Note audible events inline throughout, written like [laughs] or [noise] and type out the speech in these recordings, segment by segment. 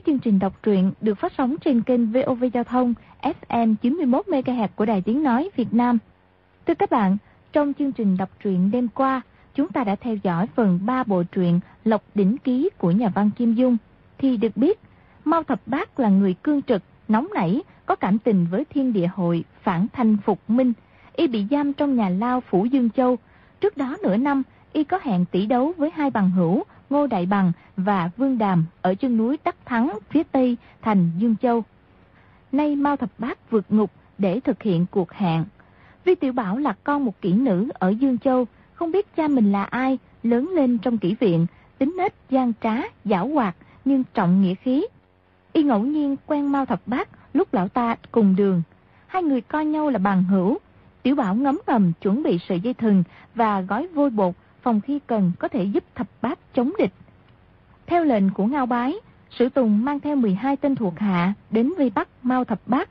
với chương trình đọc truyện được phát sóng trên kênh VOV Giao thông FM 91MHz của Đài Tiếng Nói Việt Nam. Thưa các bạn, trong chương trình đọc truyện đêm qua, chúng ta đã theo dõi phần 3 bộ truyện Lộc Đỉnh Ký của nhà văn Kim Dung. Thì được biết, Mao Thập Bác là người cương trực, nóng nảy, có cảm tình với thiên địa hội, phản thanh phục minh. Y bị giam trong nhà lao Phủ Dương Châu. Trước đó nửa năm, Y có hẹn tỷ đấu với hai bằng hữu Ngô Đại Bằng và Vương Đàm ở chân núi Đắc Thắng phía tây thành Dương Châu. Nay Mao Thập Bát vượt ngục để thực hiện cuộc hẹn. Vi Tiểu Bảo là con một kỹ nữ ở Dương Châu, không biết cha mình là ai, lớn lên trong kỹ viện, tính nết gian trá, giảo hoạt nhưng trọng nghĩa khí. Y ngẫu nhiên quen Mao Thập Bát lúc lão ta cùng đường. Hai người coi nhau là bằng hữu. Tiểu Bảo ngấm ngầm chuẩn bị sợi dây thừng và gói vôi bột phòng khi cần có thể giúp thập bát chống địch. Theo lệnh của Ngao Bái, Sử Tùng mang theo 12 tên thuộc hạ đến vây bắt Mao Thập Bát.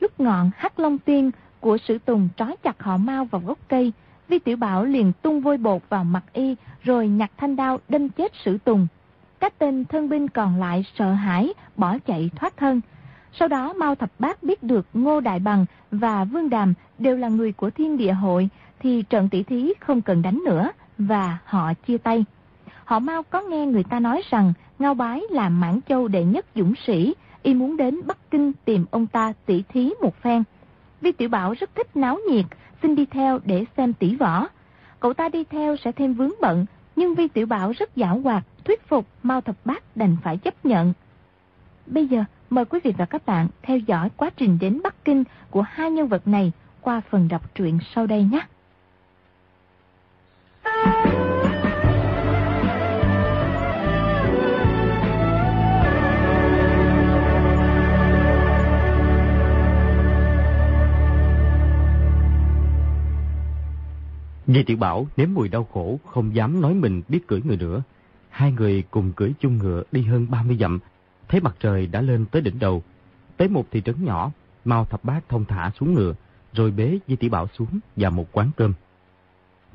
Lúc ngọn hắc long tiên của Sử Tùng trói chặt họ Mao vào gốc cây, Vi Tiểu Bảo liền tung vôi bột vào mặt y rồi nhặt thanh đao đâm chết Sử Tùng. Các tên thân binh còn lại sợ hãi, bỏ chạy thoát thân. Sau đó Mao Thập Bát biết được Ngô Đại Bằng và Vương Đàm đều là người của thiên địa hội, thì trận tỷ thí không cần đánh nữa, và họ chia tay. Họ mau có nghe người ta nói rằng Ngao Bái là Mãn Châu đệ nhất dũng sĩ, y muốn đến Bắc Kinh tìm ông ta tỷ thí một phen. Vi Tiểu Bảo rất thích náo nhiệt, xin đi theo để xem tỷ võ. Cậu ta đi theo sẽ thêm vướng bận, nhưng Vi Tiểu Bảo rất giảo hoạt, thuyết phục Mao Thập Bát đành phải chấp nhận. Bây giờ, mời quý vị và các bạn theo dõi quá trình đến Bắc Kinh của hai nhân vật này qua phần đọc truyện sau đây nhé. Vì Tiểu Bảo nếm mùi đau khổ, không dám nói mình biết cưỡi người nữa. Hai người cùng cưỡi chung ngựa đi hơn 30 dặm, thấy mặt trời đã lên tới đỉnh đầu. Tới một thị trấn nhỏ, Mao Thập Bát thông thả xuống ngựa, rồi bế Di Tiểu Bảo xuống và một quán cơm.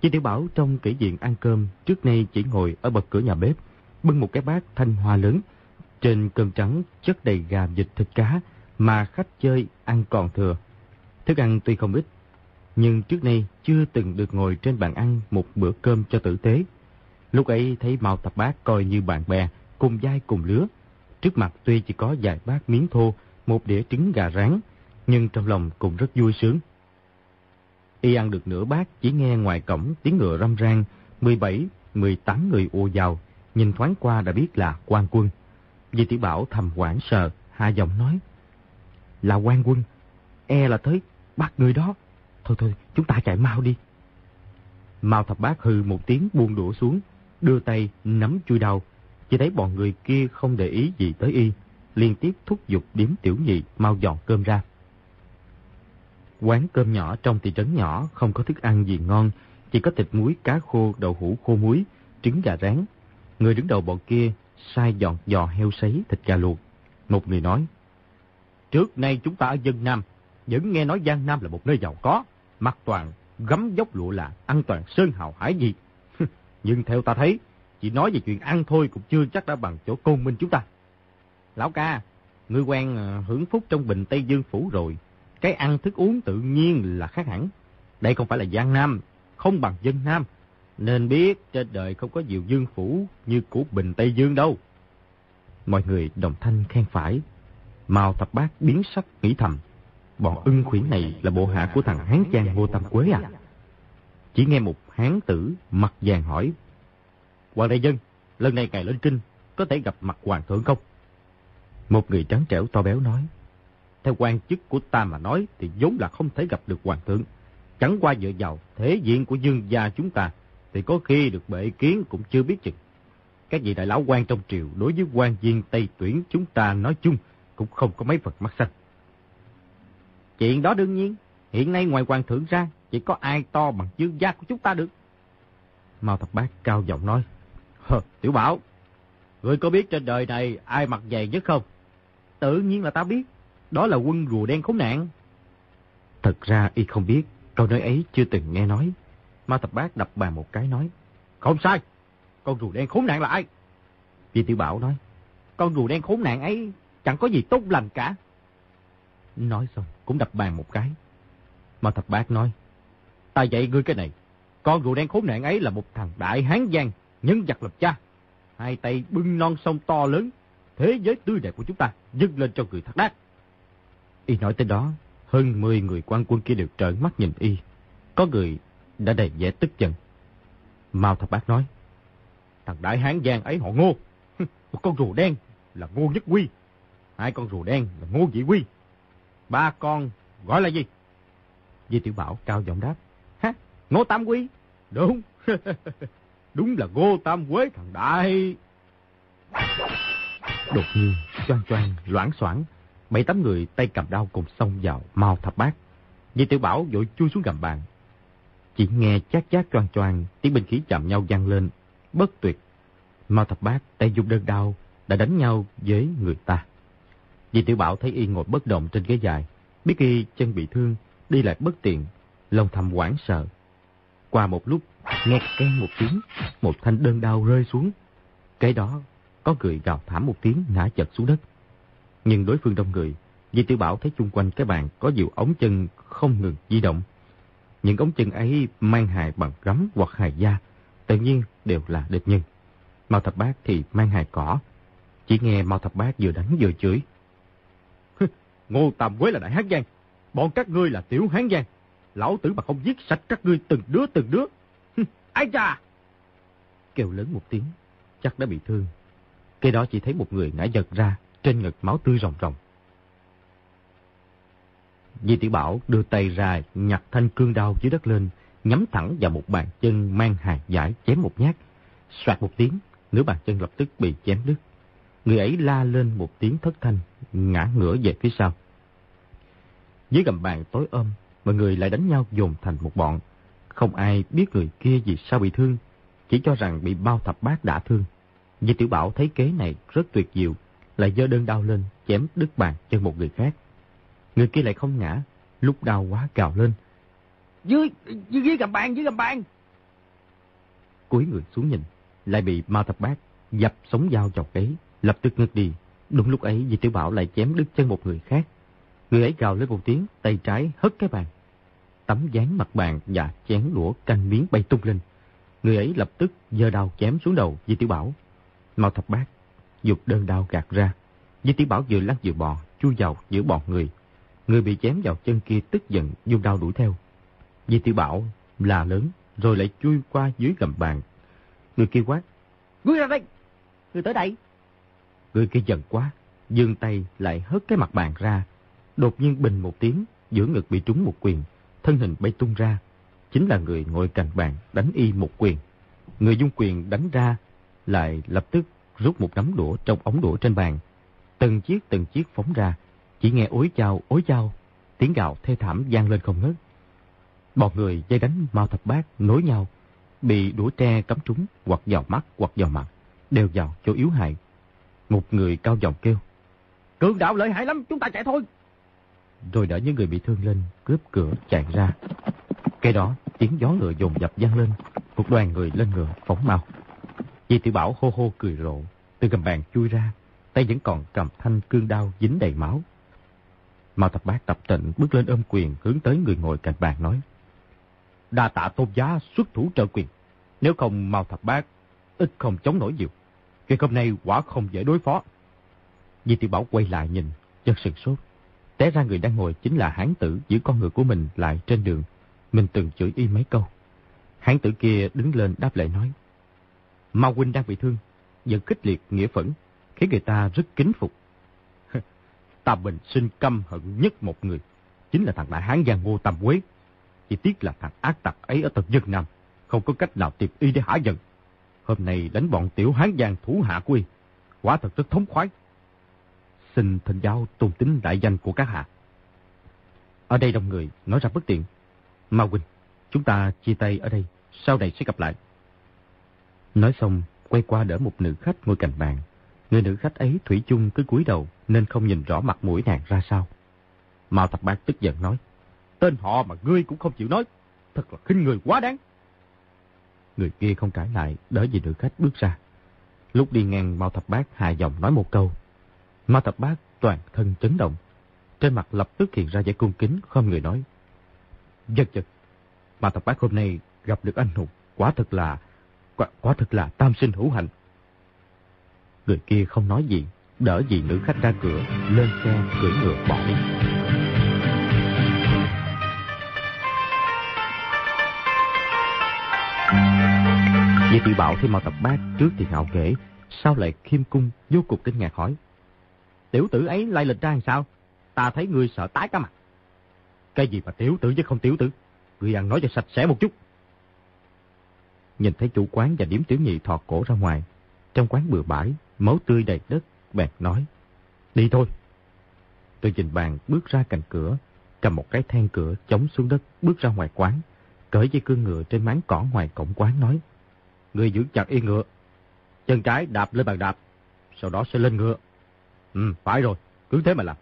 Chị Tiểu Bảo trong kỹ diện ăn cơm, trước nay chỉ ngồi ở bậc cửa nhà bếp, bưng một cái bát thanh hoa lớn. Trên cơm trắng chất đầy gà vịt thịt cá, mà khách chơi ăn còn thừa. Thức ăn tuy không ít, nhưng trước nay chưa từng được ngồi trên bàn ăn một bữa cơm cho tử tế. Lúc ấy thấy Mao tập Bát coi như bạn bè, cùng dai cùng lứa. Trước mặt tuy chỉ có vài bát miếng thô, một đĩa trứng gà rán, nhưng trong lòng cũng rất vui sướng. Y ăn được nửa bát, chỉ nghe ngoài cổng tiếng ngựa râm ran, 17, 18 người ô vào, nhìn thoáng qua đã biết là quan quân. Di tiểu Bảo thầm quảng sợ, hạ giọng nói. Là quan quân, e là tới bắt người đó. Thôi thôi, chúng ta chạy mau đi. Mao thập bác hư một tiếng buông đũa xuống, đưa tay nắm chui đầu. Chỉ thấy bọn người kia không để ý gì tới y, liên tiếp thúc giục điếm tiểu nhị mau dọn cơm ra. Quán cơm nhỏ trong thị trấn nhỏ không có thức ăn gì ngon, chỉ có thịt muối, cá khô, đậu hũ khô muối, trứng gà rán. Người đứng đầu bọn kia sai dọn giò heo sấy, thịt gà luộc. Một người nói, Trước nay chúng ta ở dân Nam, vẫn nghe nói Giang Nam là một nơi giàu có, mặt toàn gấm dốc lụa là an toàn sơn hào hải gì. [laughs] Nhưng theo ta thấy, chỉ nói về chuyện ăn thôi cũng chưa chắc đã bằng chỗ công minh chúng ta. Lão ca, ngươi quen ờ, hưởng phúc trong bình Tây Dương Phủ rồi, cái ăn thức uống tự nhiên là khác hẳn. Đây không phải là Giang Nam, không bằng dân Nam. Nên biết trên đời không có nhiều dương phủ như của Bình Tây Dương đâu. Mọi người đồng thanh khen phải. Mao thập bát biến sắc nghĩ thầm. Bọn ưng khuyển này là bộ hạ của thằng Hán Giang Ngô Tam Quế à? Chỉ nghe một hán tử mặt vàng hỏi. Hoàng đại dân, lần này ngài lên kinh, có thể gặp mặt hoàng thượng không? Một người trắng trẻo to béo nói. Theo quan chức của ta mà nói thì vốn là không thể gặp được hoàng thượng. Chẳng qua dựa vào thế diện của dương gia chúng ta thì có khi được bệ kiến cũng chưa biết chừng. Các vị đại lão quan trong triều đối với quan viên Tây tuyển chúng ta nói chung cũng không có mấy vật mắt xanh. Chuyện đó đương nhiên, hiện nay ngoài hoàng thượng ra chỉ có ai to bằng dương gia của chúng ta được. Mao Thập Bác cao giọng nói, Hờ, Tiểu Bảo, người có biết trên đời này ai mặt dày nhất không? Tự nhiên là ta biết. Đó là quân rùa đen khốn nạn. Thật ra y không biết, câu nói ấy chưa từng nghe nói. Ma Thập Bát đập bàn một cái nói. Không sai, con rùa đen khốn nạn là ai? Vì Tiểu Bảo nói. con rùa đen khốn nạn ấy chẳng có gì tốt lành cả. Nói xong cũng đập bàn một cái. Mao thập bác nói, ta dạy ngươi cái này, con rùa đen khốn nạn ấy là một thằng đại hán giang, nhân vật lập cha. Hai tay bưng non sông to lớn, thế giới tươi đẹp của chúng ta dâng lên cho người thác đát. Y nói tới đó, hơn 10 người quan quân kia đều trợn mắt nhìn Y. Có người đã đầy vẻ tức giận. Mao thập bác nói, thằng đại hán giang ấy họ ngô, [laughs] một con rùa đen là ngô nhất quy, hai con rùa đen là ngô dĩ quy, ba con gọi là gì? Di Tiểu Bảo cao giọng đáp, ha, ngô tam quy, đúng, [laughs] đúng là ngô tam quế thằng đại. Đột nhiên, choang choang, loãng xoảng, bảy tám người tay cầm đao cùng xông vào mau thập bát. Di Tiểu Bảo vội chui xuống gầm bàn. Chỉ nghe chát chát choang choang, tiếng binh khí chạm nhau vang lên, bất tuyệt. mau thập bát tay dùng đơn đao đã đánh nhau với người ta. Di Tiểu Bảo thấy y ngồi bất động trên ghế dài, biết y chân bị thương, đi lại bất tiện, lòng thầm hoảng sợ. Qua một lúc, nghe keng một tiếng, một thanh đơn đao rơi xuống. Cái đó, có người gào thảm một tiếng ngã chật xuống đất. Nhưng đối phương đông người, Di Tiểu Bảo thấy chung quanh cái bàn có nhiều ống chân không ngừng di động. Những ống chân ấy mang hài bằng gấm hoặc hài da, tự nhiên đều là địch nhân. Mao Thập Bác thì mang hài cỏ. Chỉ nghe Mao Thập Bác vừa đánh vừa chửi. Ngô Tam Quế là đại hán giang, bọn các ngươi là tiểu hán giang. Lão tử mà không giết sạch các ngươi từng đứa từng đứa. Ai cha! Kêu lớn một tiếng, chắc đã bị thương. Cái đó chỉ thấy một người ngã giật ra, trên ngực máu tươi ròng ròng. Di Tiểu Bảo đưa tay ra nhặt thanh cương đao dưới đất lên, nhắm thẳng vào một bàn chân mang hàng giải chém một nhát. Xoạt một tiếng, nửa bàn chân lập tức bị chém đứt. Người ấy la lên một tiếng thất thanh, ngã ngửa về phía sau. Dưới gầm bàn tối ôm, mọi người lại đánh nhau dồn thành một bọn. Không ai biết người kia vì sao bị thương, chỉ cho rằng bị bao thập bát đã thương. Di Tiểu Bảo thấy kế này rất tuyệt diệu, lại giơ đơn đao lên, chém đứt bàn chân một người khác. Người kia lại không ngã, lúc đau quá cào lên. Dưới, dưới, dưới gầm bàn, dưới gầm bàn. Cúi người xuống nhìn, lại bị Mao Thập Bát dập sống dao chọc ấy, lập tức ngất đi. Đúng lúc ấy Di Tiểu Bảo lại chém đứt chân một người khác. Người ấy gào lên một tiếng, tay trái hất cái bàn. Tấm dán mặt bàn và chén đũa canh miếng bay tung lên. Người ấy lập tức giơ đao chém xuống đầu Di Tiểu Bảo. Mao Thập Bát dục đơn đao gạt ra. Di Tiểu Bảo vừa lăn vừa bò, chui vào giữa bọn người. Người bị chém vào chân kia tức giận dùng đao đuổi theo. Di Tiểu Bảo là lớn, rồi lại chui qua dưới gầm bàn. Người kia quát. Ngươi ra đây! Người tới đây! Người kia giận quá, dương tay lại hất cái mặt bàn ra. Đột nhiên bình một tiếng, giữa ngực bị trúng một quyền, thân hình bay tung ra. Chính là người ngồi cạnh bàn đánh y một quyền. Người dung quyền đánh ra, lại lập tức rút một nắm đũa trong ống đũa trên bàn. Từng chiếc từng chiếc phóng ra, chỉ nghe ối chao, ối chao, tiếng gào thê thảm gian lên không ngớt. Bọn người dây đánh mau Thập Bát nối nhau, bị đũa tre cắm trúng hoặc vào mắt hoặc vào mặt, đều vào chỗ yếu hại. Một người cao giọng kêu, Cường đạo lợi hại lắm, chúng ta chạy thôi. Rồi đỡ những người bị thương lên, cướp cửa chạy ra. Cái đó, tiếng gió ngựa dồn dập gian lên, một đoàn người lên ngựa phóng mau. Di Tiểu Bảo hô hô cười rộ, từ gầm bàn chui ra, tay vẫn còn cầm thanh cương đao dính đầy máu. Mao Thập Bát tập tịnh bước lên ôm quyền hướng tới người ngồi cạnh bàn nói. Đa tạ tôn giá xuất thủ trợ quyền. Nếu không Mao Thập Bát, ít không chống nổi nhiều. Việc hôm nay quả không dễ đối phó. Di Tiểu Bảo quay lại nhìn, chân sừng sốt. Té ra người đang ngồi chính là hán tử giữ con ngựa của mình lại trên đường. Mình từng chửi y mấy câu. Hán tử kia đứng lên đáp lại nói. Mao huynh đang bị thương, giận kích liệt nghĩa phẫn, khiến người ta rất kính phục. [laughs] ta bình sinh căm hận nhất một người, chính là thằng đại hán giang ngô Tam Quế. Chỉ tiếc là thằng ác tặc ấy ở tận dân Nam, không có cách nào tìm y để hả giận. Hôm nay đánh bọn tiểu hán giang thủ hạ của y, quả thật rất thống khoái. Xin thỉnh giáo tôn tính đại danh của các hạ. Ở đây đông người, nói ra bất tiện. Mao huynh, chúng ta chia tay ở đây, sau này sẽ gặp lại. Nói xong, quay qua đỡ một nữ khách ngồi cạnh bàn. Người nữ khách ấy thủy chung cứ cúi đầu nên không nhìn rõ mặt mũi nàng ra sao. Mao Thập Bác tức giận nói, tên họ mà ngươi cũng không chịu nói, thật là khinh người quá đáng. Người kia không cãi lại, đỡ vì nữ khách bước ra. Lúc đi ngang Mao Thập Bác hạ giọng nói một câu. Mao Thập Bác toàn thân chấn động. Trên mặt lập tức hiện ra vẻ cung kính, không người nói. Giật giật, Mao Thập Bác hôm nay gặp được anh hùng, quá thật là, quả, quả thật là tam sinh hữu hạnh. Người kia không nói gì, đỡ dì nữ khách ra cửa, lên xe, cưỡi ngựa bỏ đi. Vì tiểu bảo thấy Mao Tập Bác trước thì ngạo kể, sau lại khiêm cung vô cùng kinh ngạc hỏi. Tiểu tử ấy lai lịch ra làm sao? Ta thấy người sợ tái cả mặt. Cái gì mà tiểu tử chứ không tiểu tử? Người ăn nói cho sạch sẽ một chút. Nhìn thấy chủ quán và điếm tiểu nhị thọt cổ ra ngoài. Trong quán bừa bãi, máu tươi đầy đất, bèn nói. Đi thôi. Tôi nhìn bàn bước ra cạnh cửa, cầm một cái then cửa chống xuống đất bước ra ngoài quán, cởi dây cương ngựa trên máng cỏ ngoài cổng quán nói. Người giữ chặt yên ngựa, chân trái đạp lên bàn đạp, sau đó sẽ lên ngựa. Ừ, phải rồi, cứ thế mà làm.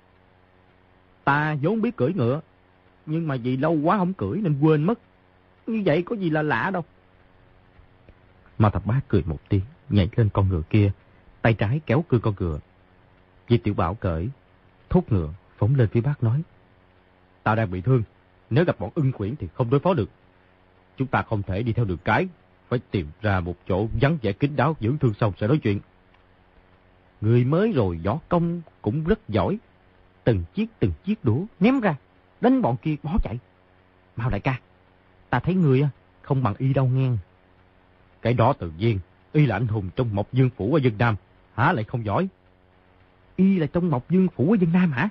Ta vốn biết cưỡi ngựa, nhưng mà vì lâu quá không cưỡi nên quên mất. Như vậy có gì là lạ đâu. Mà thập bá cười một tiếng, nhảy lên con ngựa kia, tay trái kéo cưa con ngựa. Di tiểu bảo cởi, thúc ngựa, phóng lên phía bác nói. Ta đang bị thương, nếu gặp bọn ưng quyển thì không đối phó được. Chúng ta không thể đi theo đường cái, phải tìm ra một chỗ vắng vẻ kín đáo dưỡng thương xong sẽ nói chuyện. Người mới rồi võ công cũng rất giỏi. Từng chiếc từng chiếc đũa ném ra, đánh bọn kia bỏ chạy. Mau đại ca, ta thấy người không bằng y đâu nghe. Cái đó tự nhiên, y là anh hùng trong Mộc Dương Phủ ở dân Nam, hả lại không giỏi? Y là trong Mộc Dương Phủ ở dân Nam hả?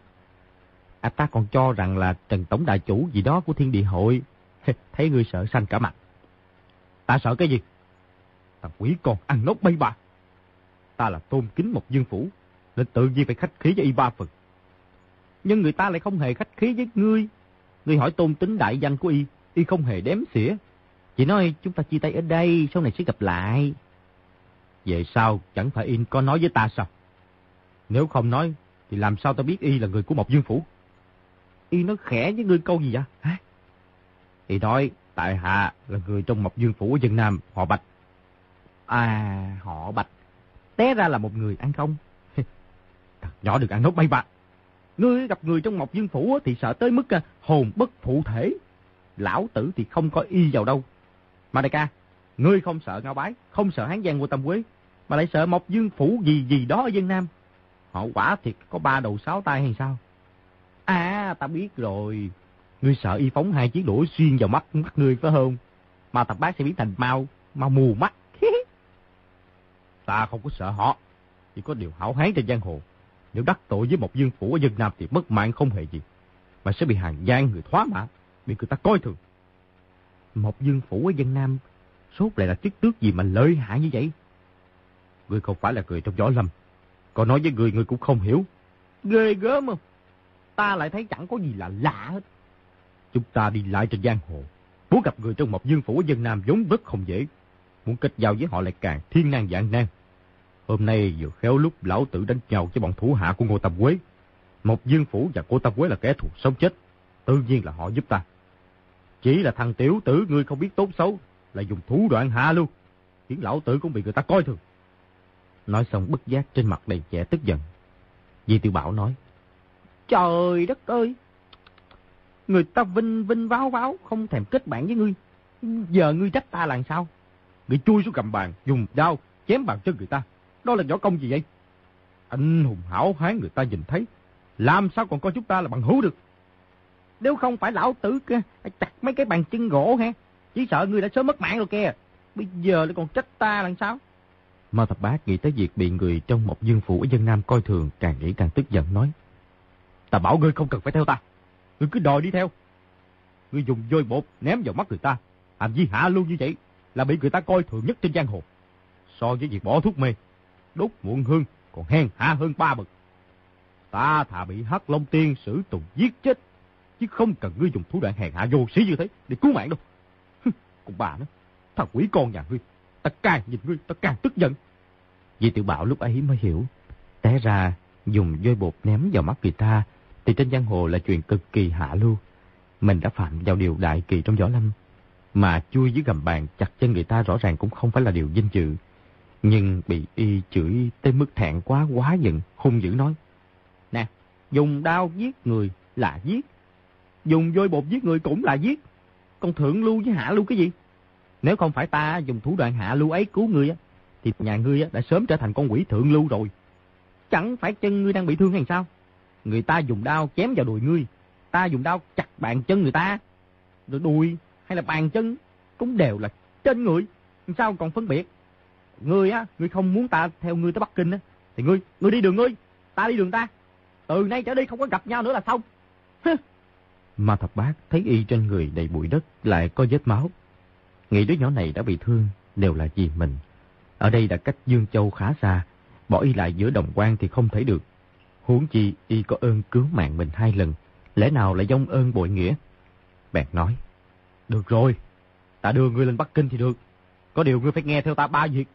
À ta còn cho rằng là Trần Tổng Đại Chủ gì đó của Thiên Địa Hội. thấy người sợ xanh cả mặt. Ta sợ cái gì? Thằng quỷ con ăn nốt bay bà. ta là tôn kính một dương phủ, nên tự nhiên phải khách khí với y ba phần. Nhưng người ta lại không hề khách khí với ngươi. Ngươi hỏi tôn tính đại danh của y, y không hề đếm xỉa. Chỉ nói chúng ta chia tay ở đây, sau này sẽ gặp lại. Vậy sao chẳng phải y có nói với ta sao? Nếu không nói, thì làm sao ta biết y là người của mộc dương phủ? Y nói khẽ với ngươi câu gì vậy? Hả? Y nói, tại hạ là người trong mộc dương phủ ở dân Nam, họ Bạch. À, họ Bạch té ra là một người ăn không. [laughs] Thật nhỏ được ăn nốt bay bạc. Ngươi gặp người trong Mộc Dương Phủ thì sợ tới mức à, hồn bất phụ thể. Lão tử thì không có y vào đâu. Mà đại ca, ngươi không sợ Ngao Bái, không sợ Hán Giang của Tâm Quế, mà lại sợ Mộc Dương Phủ gì gì đó ở dân Nam. Họ quả thiệt có ba đầu sáu tay hay sao? À, ta biết rồi. Ngươi sợ y phóng hai chiếc đũa xuyên vào mắt mắt ngươi phải không? Mà tập bác sẽ biến thành mau, mau mù mắt. [laughs] Ta không có sợ họ. Chỉ có điều hảo hán trên giang hồ. Nếu đắc tội với một dương phủ ở dân Nam thì mất mạng không hề gì. Mà sẽ bị hàng gian người thoá mã. Bị người ta coi thường. Một dương phủ ở dân Nam. Sốt lại là chức tước gì mà lợi hại như vậy? Ngươi không phải là người trong gió lâm. Còn nói với người, người cũng không hiểu. Ghê gớm không? Ta lại thấy chẳng có gì là lạ hết. Chúng ta đi lại trên giang hồ. Muốn gặp người trong một dương phủ ở dân Nam vốn rất không dễ. Muốn kết giao với họ lại càng thiên nan dạng nan. Hôm nay vừa khéo lúc lão tử đánh nhau với bọn thủ hạ của Ngô Tâm Quế. Một dương phủ và cô Tâm Quế là kẻ thù sống chết. Tự nhiên là họ giúp ta. Chỉ là thằng tiểu tử ngươi không biết tốt xấu, là dùng thủ đoạn hạ luôn. Khiến lão tử cũng bị người ta coi thường. Nói xong bất giác trên mặt đầy vẻ tức giận. Di tiểu Bảo nói. Trời đất ơi! Người ta vinh vinh váo váo, không thèm kết bạn với ngươi. Giờ ngươi trách ta làm sao? Ngươi chui xuống cầm bàn, dùng dao, chém bàn chân người ta. Đó là võ công gì vậy? Anh hùng hảo hán người ta nhìn thấy. Làm sao còn coi chúng ta là bằng hữu được? Nếu không phải lão tử kia, chặt mấy cái bàn chân gỗ ha. Chỉ sợ ngươi đã sớm mất mạng rồi kìa. Bây giờ lại còn trách ta làm sao? Mao Thập Bác nghĩ tới việc bị người trong một dương phủ ở dân Nam coi thường, càng nghĩ càng tức giận nói. Ta bảo ngươi không cần phải theo ta. Ngươi cứ đòi đi theo. Ngươi dùng vôi bột ném vào mắt người ta. Hành vi hạ luôn như vậy là bị người ta coi thường nhất trên giang hồ. So với việc bỏ thuốc mê, đốt muộn hương còn hèn hạ hơn ba bậc. Ta thà bị hắc long tiên xử tùng giết chết, chứ không cần ngươi dùng thủ đoạn hèn hạ vô sĩ như thế để cứu mạng đâu. Còn bà nó, thằng quỷ con nhà ngươi, ta càng nhìn ngươi, ta càng tức giận. Di tiểu bảo lúc ấy mới hiểu, té ra dùng dôi bột ném vào mắt người ta, thì trên giang hồ là chuyện cực kỳ hạ lưu. Mình đã phạm vào điều đại kỳ trong võ lâm, mà chui dưới gầm bàn chặt chân người ta rõ ràng cũng không phải là điều vinh dự. Nhưng bị y chửi tới mức thẹn quá quá giận, hung dữ nói. Nè, dùng đao giết người là giết. Dùng vôi bột giết người cũng là giết. Còn thượng lưu với hạ lưu cái gì? Nếu không phải ta dùng thủ đoạn hạ lưu ấy cứu ngươi á, thì nhà ngươi đã sớm trở thành con quỷ thượng lưu rồi. Chẳng phải chân ngươi đang bị thương hay sao? Người ta dùng đao chém vào đùi ngươi, ta dùng đao chặt bàn chân người ta. Rồi đùi hay là bàn chân cũng đều là trên người, sao còn phân biệt? Ngươi á, ngươi không muốn ta theo ngươi tới Bắc Kinh á, thì ngươi, ngươi đi đường ngươi, ta đi đường ta. Từ nay trở đi không có gặp nhau nữa là xong. Mà thập bác thấy y trên người đầy bụi đất lại có vết máu. Nghĩ đứa nhỏ này đã bị thương đều là vì mình. Ở đây đã cách Dương Châu khá xa, bỏ y lại giữa đồng quan thì không thể được. Huống chi y có ơn cứu mạng mình hai lần, lẽ nào lại dông ơn bội nghĩa? Bèn nói, được rồi, ta đưa ngươi lên Bắc Kinh thì được. Có điều ngươi phải nghe theo ta ba việc.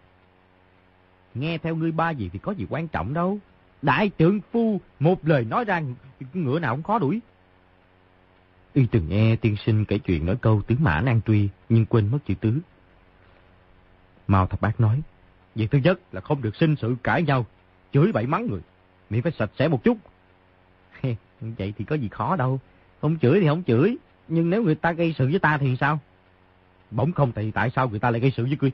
Nghe theo ngươi ba việc thì có gì quan trọng đâu. Đại trưởng phu, một lời nói ra, ngựa nào cũng khó đuổi. Y từng nghe tiên sinh kể chuyện nói câu tứ mã nan truy, nhưng quên mất chữ tứ. Mao Thập Bác nói, việc thứ nhất là không được sinh sự cãi nhau, chửi bậy mắng người, miệng phải sạch sẽ một chút. Vậy thì có gì khó đâu, không chửi thì không chửi, nhưng nếu người ta gây sự với ta thì sao? Bỗng không thì tại sao người ta lại gây sự với ngươi?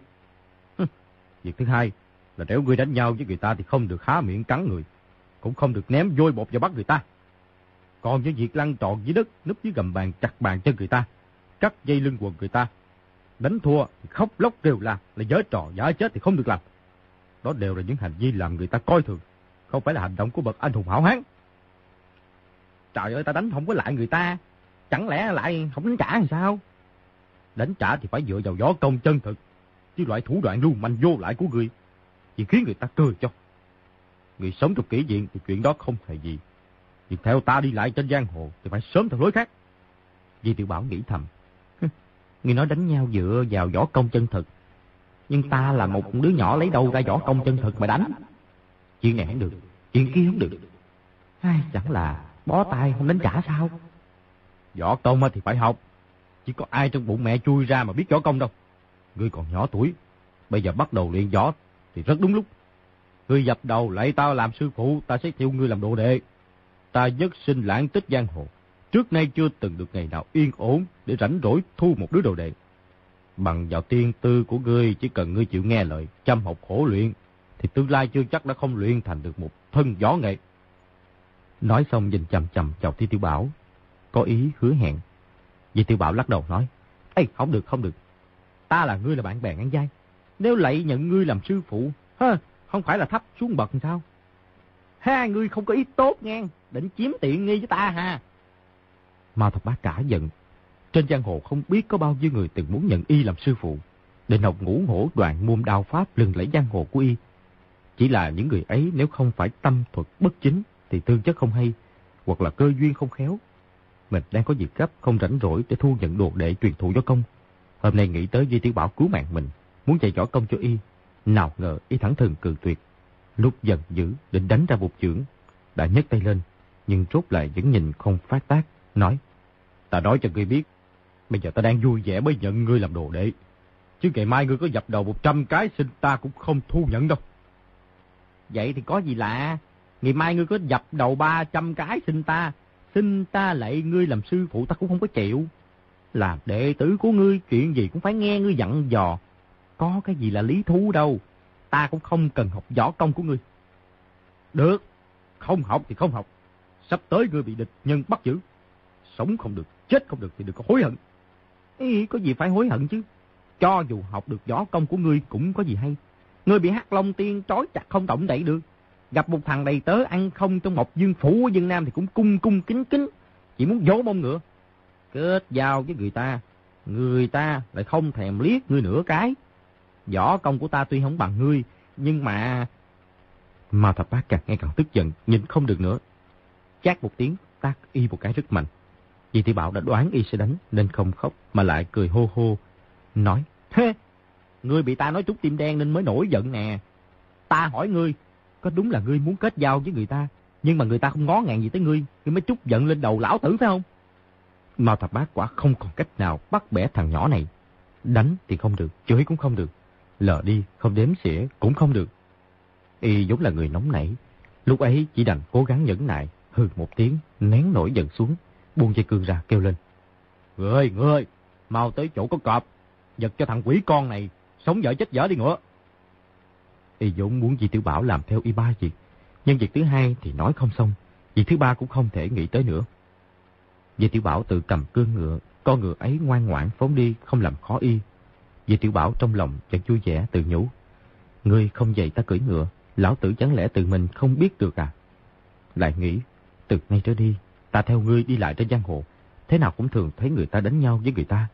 Việc thứ hai là nếu ngươi đánh nhau với người ta thì không được há miệng cắn người, cũng không được ném vôi bột vào bắt người ta. Còn với việc lăn tròn dưới đất, núp dưới gầm bàn chặt bàn chân người ta, cắt dây lưng quần người ta, đánh thua thì khóc lóc kêu la, là giới trò giả chết thì không được làm. Đó đều là những hành vi làm người ta coi thường, không phải là hành động của bậc anh hùng hảo hán. Trời ơi, ta đánh không có lại người ta, chẳng lẽ lại không đánh trả làm sao? Đánh trả thì phải dựa vào gió công chân thực, chứ loại thủ đoạn lưu manh vô lại của người, chỉ khiến người ta cười cho. Người sống trong kỷ diện thì chuyện đó không hề gì thì theo ta đi lại trên giang hồ thì phải sớm theo lối khác. Di Tiểu Bảo nghĩ thầm. Người nói đánh nhau dựa vào võ công chân thực. Nhưng ta là một đứa nhỏ lấy đâu ra võ công chân thực mà đánh. Chuyện này không được, chuyện kia không được. Ai, chẳng là bó tay không đánh trả sao? Võ công thì phải học. Chỉ có ai trong bụng mẹ chui ra mà biết võ công đâu. Ngươi còn nhỏ tuổi, bây giờ bắt đầu luyện võ thì rất đúng lúc. Ngươi dập đầu lại tao làm sư phụ, ta sẽ chịu ngươi làm đồ đệ ta nhất sinh lãng tích giang hồ. Trước nay chưa từng được ngày nào yên ổn để rảnh rỗi thu một đứa đồ đệ. Bằng vào tiên tư của ngươi chỉ cần ngươi chịu nghe lời, chăm học khổ luyện, thì tương lai chưa chắc đã không luyện thành được một thân gió nghệ. Nói xong nhìn chầm chầm chào Thi Tiểu Bảo, có ý hứa hẹn. Vì Tiểu Bảo lắc đầu nói, Ê, không được, không được. Ta là ngươi là bạn bè ăn dai. Nếu lại nhận ngươi làm sư phụ, ha, không phải là thấp xuống bậc sao? Ha ngươi không có ý tốt nghe, định chiếm tiện nghi với ta ha. Mao Thập Bá cả giận. Trên giang hồ không biết có bao nhiêu người từng muốn nhận y làm sư phụ. Định học ngũ hổ đoạn môn đao pháp lừng lẫy giang hồ của y. Chỉ là những người ấy nếu không phải tâm thuật bất chính thì tương chất không hay, hoặc là cơ duyên không khéo. Mình đang có việc gấp không rảnh rỗi để thu nhận đồ đệ truyền thụ cho công. Hôm nay nghĩ tới Di Tiểu Bảo cứu mạng mình, muốn dạy võ công cho y. Nào ngờ y thẳng thừng cự tuyệt. Lúc giận dữ định đánh ra một chưởng, đã nhấc tay lên, nhưng rốt lại vẫn nhìn không phát tác, nói, ta nói cho ngươi biết, bây giờ ta đang vui vẻ mới nhận ngươi làm đồ đệ, chứ ngày mai ngươi có dập đầu một trăm cái xin ta cũng không thu nhận đâu. Vậy thì có gì lạ, ngày mai ngươi có dập đầu ba trăm cái xin ta, xin ta lại ngươi làm sư phụ ta cũng không có chịu. Làm đệ tử của ngươi chuyện gì cũng phải nghe ngươi dặn dò, có cái gì là lý thú đâu ta cũng không cần học võ công của ngươi. Được, không học thì không học. Sắp tới ngươi bị địch nhân bắt giữ. Sống không được, chết không được thì đừng có hối hận. Ý, có gì phải hối hận chứ. Cho dù học được võ công của ngươi cũng có gì hay. Ngươi bị hắc long tiên trói chặt không động đậy được. Gặp một thằng đầy tớ ăn không trong một dương phủ của dân nam thì cũng cung cung kính kính. Chỉ muốn vỗ mông ngựa. Kết giao với người ta. Người ta lại không thèm liếc ngươi nửa cái. Võ công của ta tuy không bằng ngươi, nhưng mà... Mà thập bác càng nghe càng tức giận, nhìn không được nữa. Chát một tiếng, tác y một cái rất mạnh. Vì thì bảo đã đoán y sẽ đánh, nên không khóc, mà lại cười hô hô. Nói, Hê, ngươi bị ta nói trúng tim đen nên mới nổi giận nè. Ta hỏi ngươi, có đúng là ngươi muốn kết giao với người ta, nhưng mà người ta không ngó ngàng gì tới ngươi, ngươi mới trút giận lên đầu lão tử phải không? Mao thập bác quả không còn cách nào bắt bẻ thằng nhỏ này. Đánh thì không được, chửi cũng không được lờ đi, không đếm xỉa, cũng không được. Y giống là người nóng nảy, lúc ấy chỉ đành cố gắng nhẫn nại, hừ một tiếng, nén nổi giận xuống, buông dây cương ra kêu lên. Người ơi, mau tới chỗ có cọp, giật cho thằng quỷ con này, sống dở chết dở đi ngựa. Y Dũng muốn Di Tiểu Bảo làm theo y ba việc, nhưng việc thứ hai thì nói không xong, việc thứ ba cũng không thể nghĩ tới nữa. Di Tiểu Bảo tự cầm cương ngựa, con ngựa ấy ngoan ngoãn phóng đi, không làm khó y vì Tiểu Bảo trong lòng chẳng vui vẻ tự nhủ. Ngươi không dạy ta cưỡi ngựa, lão tử chẳng lẽ tự mình không biết được à? Lại nghĩ, từ nay trở đi, ta theo ngươi đi lại trên giang hồ, thế nào cũng thường thấy người ta đánh nhau với người ta.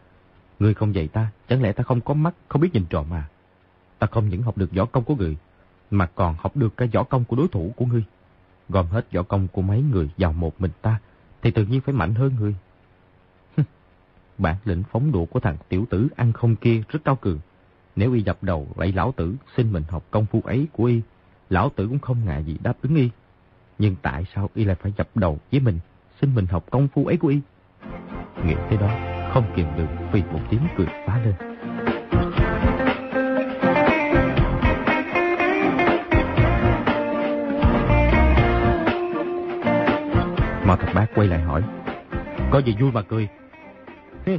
Ngươi không dạy ta, chẳng lẽ ta không có mắt, không biết nhìn trộm mà. Ta không những học được võ công của người, mà còn học được cái võ công của đối thủ của ngươi. Gom hết võ công của mấy người vào một mình ta, thì tự nhiên phải mạnh hơn ngươi. Bản lĩnh phóng độ của thằng tiểu tử ăn không kia rất cao cường. Nếu y dập đầu vậy lão tử xin mình học công phu ấy của y, lão tử cũng không ngại gì đáp ứng y. Nhưng tại sao y lại phải dập đầu với mình, xin mình học công phu ấy của y? Nghĩ tới đó, không kiềm được vì một tiếng cười phá lên. Mà Thập Bác quay lại hỏi. Có gì vui mà cười? Ừ.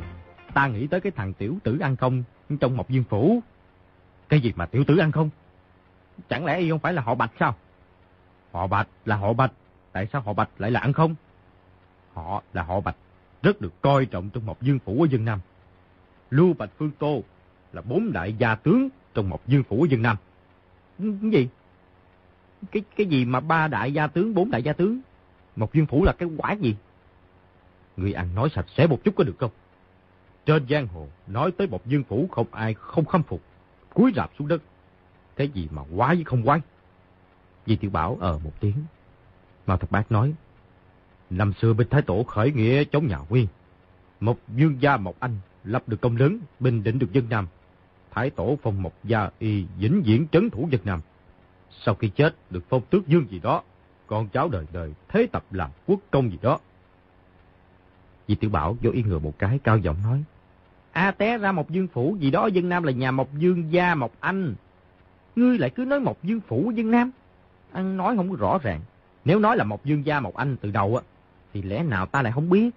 Ta nghĩ tới cái thằng tiểu tử ăn không trong một viên phủ. Cái gì mà tiểu tử ăn không? Chẳng lẽ y không phải là họ Bạch sao? Họ Bạch là họ Bạch. Tại sao họ Bạch lại là ăn không? Họ là họ Bạch. Rất được coi trọng trong một dương phủ ở dân Nam. Lưu Bạch Phương Tô là bốn đại gia tướng trong một dương phủ ở dân Nam. Ừ, cái gì? Cái cái gì mà ba đại gia tướng, bốn đại gia tướng? Một dương phủ là cái quả gì? Người ăn nói sạch sẽ một chút có được không? Trên giang hồ, nói tới một dương phủ không ai không khâm phục. Cúi rạp xuống đất. Cái gì mà quái với không quái? Di Tiểu Bảo ở một tiếng. Mao Thập Bác nói. Năm xưa bên Thái Tổ khởi nghĩa chống nhà Nguyên. Một dương gia một anh lập được công lớn, bình định được dân Nam. Thái Tổ phong một gia y vĩnh viễn trấn thủ dân Nam. Sau khi chết được phong tước dương gì đó, con cháu đời đời thế tập làm quốc công gì đó. Di Tiểu Bảo vô yên ngựa một cái cao giọng nói. A té ra một dương phủ gì đó dân Nam là nhà một dương gia một anh. Ngươi lại cứ nói một dương phủ dân Nam. Anh nói không có rõ ràng. Nếu nói là một dương gia một anh từ đầu á, thì lẽ nào ta lại không biết.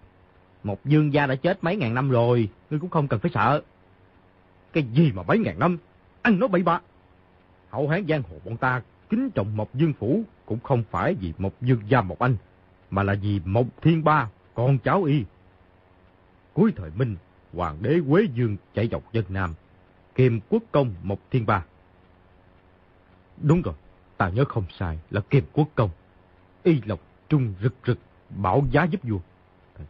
Một dương gia đã chết mấy ngàn năm rồi, ngươi cũng không cần phải sợ. Cái gì mà mấy ngàn năm? Anh nói bậy bạ. Hậu hán giang hồ bọn ta kính trọng một dương phủ cũng không phải vì một dương gia một anh, mà là vì một thiên ba, con cháu y. Cuối thời Minh, hoàng đế Quế Dương chạy dọc dân Nam, kiềm quốc công một thiên ba. Đúng rồi, ta nhớ không sai là kiềm quốc công. Y lộc trung rực rực, bảo giá giúp vua.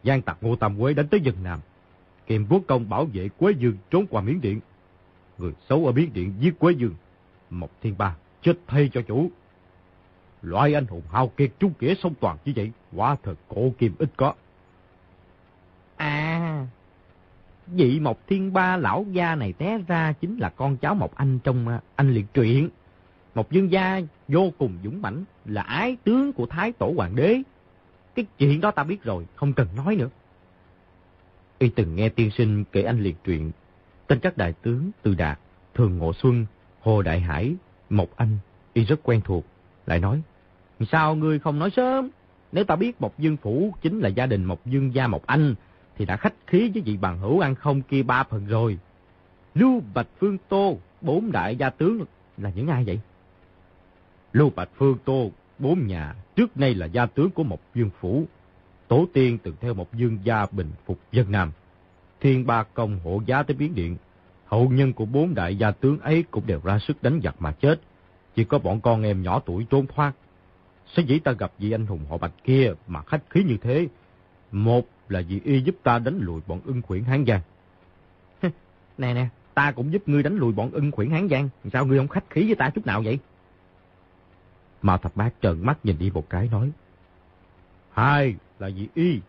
Giang tặc Ngô Tam Quế đánh tới dân Nam. Kiềm quốc công bảo vệ Quế Dương trốn qua Miến Điện. Người xấu ở Miến Điện giết Quế Dương. mộc thiên ba chết thay cho chủ. Loại anh hùng hào kiệt trung nghĩa song toàn như vậy, quả thật cổ kim ít có. À, vị Mộc Thiên Ba lão gia này té ra chính là con cháu Mộc Anh trong à, anh liệt truyện. Mộc Dương Gia vô cùng dũng mãnh là ái tướng của Thái Tổ Hoàng đế. Cái chuyện đó ta biết rồi, không cần nói nữa. Y từng nghe tiên sinh kể anh liệt truyện, tên các đại tướng Từ Đạt, Thường Ngộ Xuân, Hồ Đại Hải, Mộc Anh, Y rất quen thuộc, lại nói, sao ngươi không nói sớm? Nếu ta biết Mộc Dương Phủ chính là gia đình Mộc Dương Gia Mộc Anh, thì đã khách khí với vị bằng hữu ăn không kia ba phần rồi. Lưu Bạch Phương Tô, bốn đại gia tướng là những ai vậy? Lưu Bạch Phương Tô, bốn nhà, trước nay là gia tướng của một Dương Phủ. Tổ tiên từng theo một Dương Gia bình phục dân Nam. Thiên ba công hộ giá tới biến điện. Hậu nhân của bốn đại gia tướng ấy cũng đều ra sức đánh giặc mà chết. Chỉ có bọn con em nhỏ tuổi trốn thoát. Sẽ dĩ ta gặp vị anh hùng họ Bạch kia mà khách khí như thế. Một là vì y giúp ta đánh lùi bọn ưng khuyển Hán Giang. nè nè, ta cũng giúp ngươi đánh lùi bọn ưng khuyển Hán Giang. Sao ngươi không khách khí với ta chút nào vậy? Mà Thập Bác trợn mắt nhìn đi một cái nói. Hai là vì y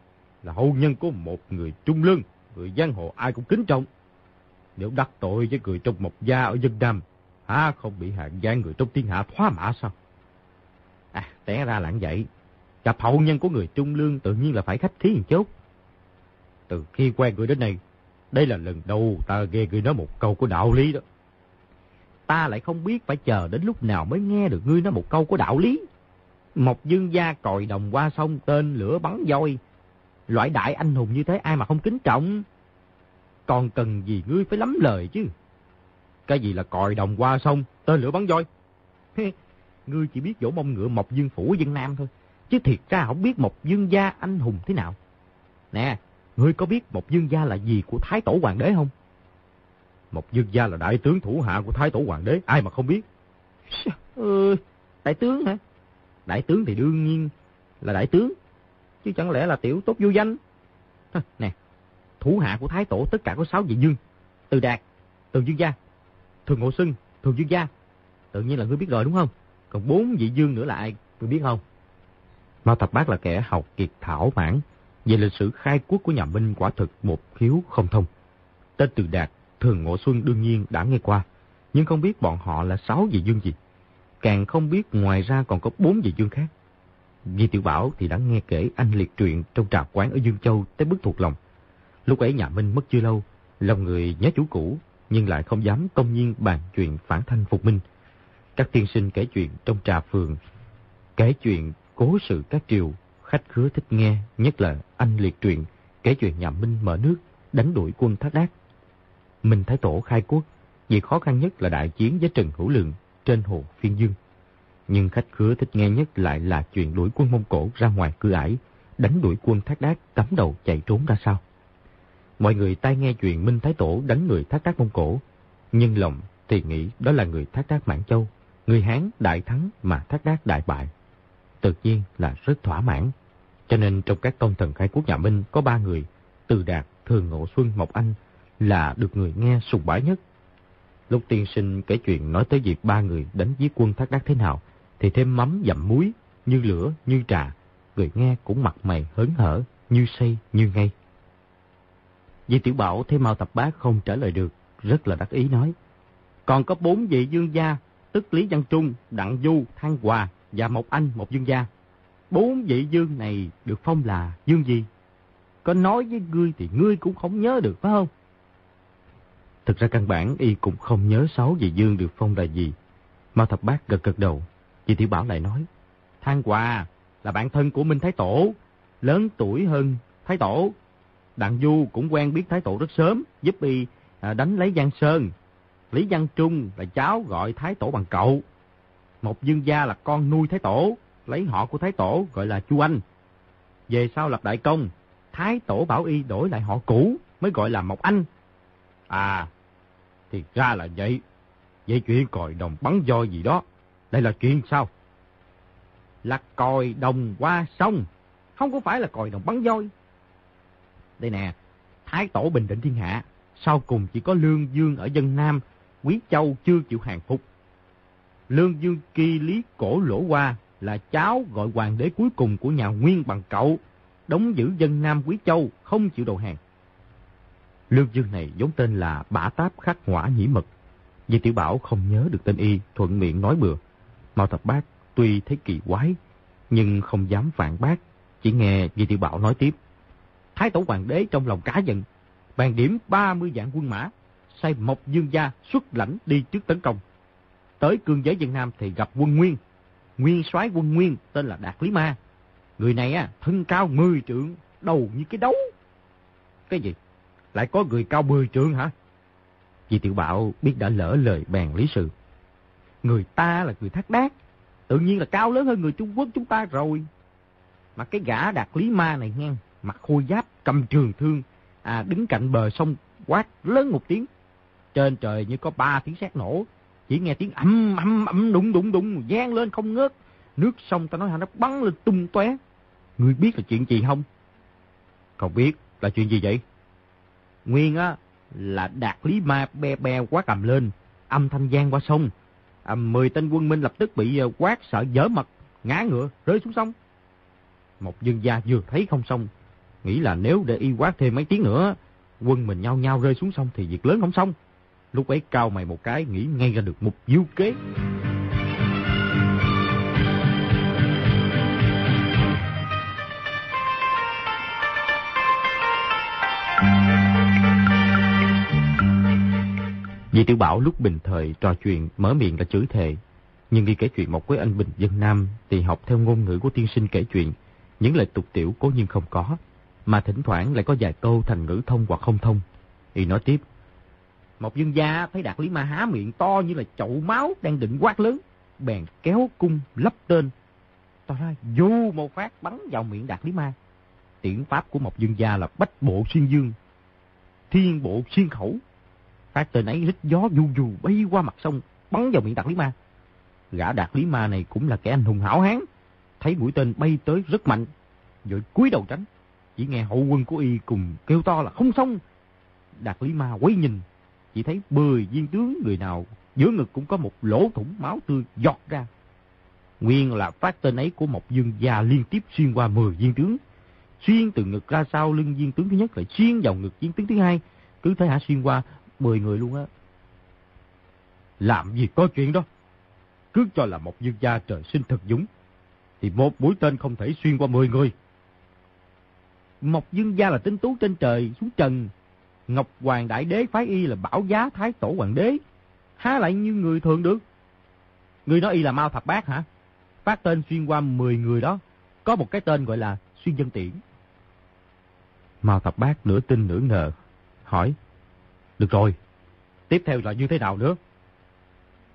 là hậu nhân của một người trung lương, người giang hồ ai cũng kính trọng. Nếu đắc tội với người trong một gia ở dân Nam, há không bị hạng gian người trong thiên hạ thoá mã sao? À, té ra là vậy. Gặp hậu nhân của người trung lương tự nhiên là phải khách khí một chút. Từ khi quen người đến nay, đây là lần đầu ta nghe người nói một câu của đạo lý đó. ta lại không biết phải chờ đến lúc nào mới nghe được ngươi nói một câu của đạo lý. Một dương gia còi đồng qua sông tên lửa bắn voi. Loại đại anh hùng như thế ai mà không kính trọng. Còn cần gì ngươi phải lắm lời chứ. Cái gì là còi đồng qua sông, tên lửa bắn voi? ngươi chỉ biết vỗ mông ngựa Mộc Dương Phủ dân Nam thôi. Chứ thiệt ra không biết Mộc Dương Gia anh hùng thế nào. Nè, ngươi có biết Mộc Dương Gia là gì của Thái Tổ Hoàng đế không? Mộc Dương Gia là đại tướng thủ hạ của Thái Tổ Hoàng đế, ai mà không biết. Ừ, đại tướng hả? Đại tướng thì đương nhiên là đại tướng, chứ chẳng lẽ là tiểu tốt vô danh? nè, thủ hạ của Thái Tổ tất cả có 6 vị dương. Từ Đạt, Từ Dương Gia, Thường Ngộ Xuân, Thường Dương Gia. Tự nhiên là ngươi biết rồi đúng không? Còn bốn vị dương nữa là ai, ngươi biết không? Mao Thập Bác là kẻ học kiệt thảo mãn, về lịch sử khai quốc của nhà Minh quả thực một khiếu không thông. Tên Từ Đạt, Thường Ngộ Xuân đương nhiên đã nghe qua, nhưng không biết bọn họ là sáu vị dương gì. Càng không biết ngoài ra còn có bốn vị dương khác. Di Tiểu Bảo thì đã nghe kể anh liệt truyện trong trà quán ở Dương Châu tới bức thuộc lòng. Lúc ấy nhà Minh mất chưa lâu, lòng người nhớ chủ cũ, nhưng lại không dám công nhiên bàn chuyện phản thanh phục minh. Các tiên sinh kể chuyện trong trà phường, kể chuyện cố sự các triều, khách khứa thích nghe, nhất là anh liệt truyện, kể chuyện nhà Minh mở nước, đánh đuổi quân thác đác. Minh Thái Tổ khai quốc, việc khó khăn nhất là đại chiến với Trần Hữu Lượng trên hồ Phiên Dương. Nhưng khách khứa thích nghe nhất lại là chuyện đuổi quân Mông Cổ ra ngoài cư ải, đánh đuổi quân Thác Đác cắm đầu chạy trốn ra sao. Mọi người tai nghe chuyện Minh Thái Tổ đánh người Thác Đác Mông Cổ, nhưng lòng thì nghĩ đó là người Thác Đác Mãn Châu, người Hán đại thắng mà Thác Đác đại bại. Tự nhiên là rất thỏa mãn. Cho nên trong các công thần khai quốc nhà Minh có ba người, Từ Đạt, Thường Ngộ Xuân, Mộc Anh là được người nghe sùng bái nhất. Lúc tiên sinh kể chuyện nói tới việc ba người đánh giết quân thác Đác thế nào, thì thêm mắm dặm muối, như lửa, như trà, người nghe cũng mặt mày hớn hở, như say, như ngay. Di Tiểu Bảo thấy Mao Tập Bác không trả lời được, rất là đắc ý nói. Còn có bốn vị dương gia, tức Lý Văn Trung, Đặng Du, Thang Hòa và một Anh, một dương gia. Bốn vị dương này được phong là dương gì? Có nói với ngươi thì ngươi cũng không nhớ được phải không? Thực ra căn bản y cũng không nhớ sáu vị dương được phong là gì. Mao Thập Bác gật gật đầu. Chị Tiểu Bảo lại nói. Thang Hòa là bạn thân của Minh Thái Tổ. Lớn tuổi hơn Thái Tổ. Đặng Du cũng quen biết Thái Tổ rất sớm. Giúp y à, đánh lấy Giang Sơn. Lý Văn Trung là cháu gọi Thái Tổ bằng cậu. Một dương gia là con nuôi Thái Tổ. Lấy họ của Thái Tổ gọi là Chu Anh. Về sau lập đại công. Thái Tổ bảo y đổi lại họ cũ mới gọi là Mộc Anh. À, thì ra là vậy. Vậy chuyện còi đồng bắn voi gì đó. Đây là chuyện sao? Là còi đồng qua sông. Không có phải là còi đồng bắn voi. Đây nè. Thái tổ bình định thiên hạ. Sau cùng chỉ có Lương Dương ở dân Nam. Quý Châu chưa chịu hàng phục. Lương Dương kỳ lý cổ lỗ Hoa là cháu gọi hoàng đế cuối cùng của nhà Nguyên bằng cậu. Đóng giữ dân Nam Quý Châu không chịu đầu hàng. Lương Dương này giống tên là Bả Táp Khắc Ngõa Nhĩ Mật. Vì Tiểu Bảo không nhớ được tên y, thuận miệng nói bừa. Mao Thập Bác tuy thấy kỳ quái, nhưng không dám phản bác, chỉ nghe Di Tiểu Bảo nói tiếp. Thái tổ hoàng đế trong lòng cá giận, bàn điểm 30 vạn quân mã, sai Mộc Dương Gia xuất lãnh đi trước tấn công. Tới cương giới dân Nam thì gặp quân Nguyên. Nguyên soái quân Nguyên tên là Đạt Lý Ma. Người này á thân cao 10 trượng, đầu như cái đấu. Cái gì? lại có người cao 10 trượng hả? Chị Tiểu Bảo biết đã lỡ lời bàn lý sự. Người ta là người thác đác, tự nhiên là cao lớn hơn người Trung Quốc chúng ta rồi. Mà cái gã đạt lý ma này nghe, mặt khôi giáp, cầm trường thương, à đứng cạnh bờ sông quát lớn một tiếng. Trên trời như có ba tiếng sét nổ, chỉ nghe tiếng ầm ầm ầm đụng đụng đụng gian lên không ngớt. Nước sông ta nói hả nó bắn lên tung tóe. Ngươi biết là chuyện gì không? Không biết là chuyện gì vậy? Nguyên á là đạt lý ma be be quá cầm lên, âm thanh gian qua sông. À, mười tên quân minh lập tức bị à, quát sợ dở mặt ngã ngựa, rơi xuống sông. Một dân gia vừa thấy không xong, nghĩ là nếu để y quát thêm mấy tiếng nữa, quân mình nhau nhau rơi xuống sông thì việc lớn không xong. Lúc ấy cao mày một cái, nghĩ ngay ra được một diêu kế. Di Tiểu Bảo lúc bình thời trò chuyện mở miệng là chửi thề. Nhưng khi kể chuyện một với anh Bình Dân Nam thì học theo ngôn ngữ của tiên sinh kể chuyện. Những lời tục tiểu cố nhiên không có. Mà thỉnh thoảng lại có vài câu thành ngữ thông hoặc không thông. Y nói tiếp. Một dương gia thấy Đạt Lý Ma há miệng to như là chậu máu đang định quát lớn. Bèn kéo cung lấp tên. To ra vô một phát bắn vào miệng Đạt Lý Ma. Tiễn pháp của một dương gia là bách bộ xuyên dương. Thiên bộ xuyên khẩu. Phát tên ấy hít gió dù dù bay qua mặt sông, bắn vào miệng Đạt Lý Ma. Gã Đạt Lý Ma này cũng là kẻ anh hùng hảo hán. Thấy mũi tên bay tới rất mạnh. Rồi cúi đầu tránh. Chỉ nghe hậu quân của y cùng kêu to là không xong. Đạt Lý Ma quay nhìn chỉ thấy mười viên tướng người nào, giữa ngực cũng có một lỗ thủng máu tươi giọt ra. Nguyên là phát tên ấy của một dương gia liên tiếp xuyên qua mười viên tướng. Xuyên từ ngực ra sau lưng viên tướng thứ nhất lại xuyên vào ngực viên tướng thứ hai. Cứ thế hả, xuyên qua mười người luôn á. Làm gì có chuyện đó. Cứ cho là một dương gia trời sinh thực dũng. Thì một mũi tên không thể xuyên qua mười người. Một dương gia là tính tú trên trời, xuống trần Ngọc Hoàng Đại Đế phái y là bảo giá Thái Tổ Hoàng Đế. Há lại như người thường được. Người nói y là Mao Thập Bát hả? Phát tên xuyên qua 10 người đó. Có một cái tên gọi là Xuyên Dân Tiễn. Mao Thập Bát nửa tin nửa ngờ. Hỏi. Được rồi. Tiếp theo là như thế nào nữa?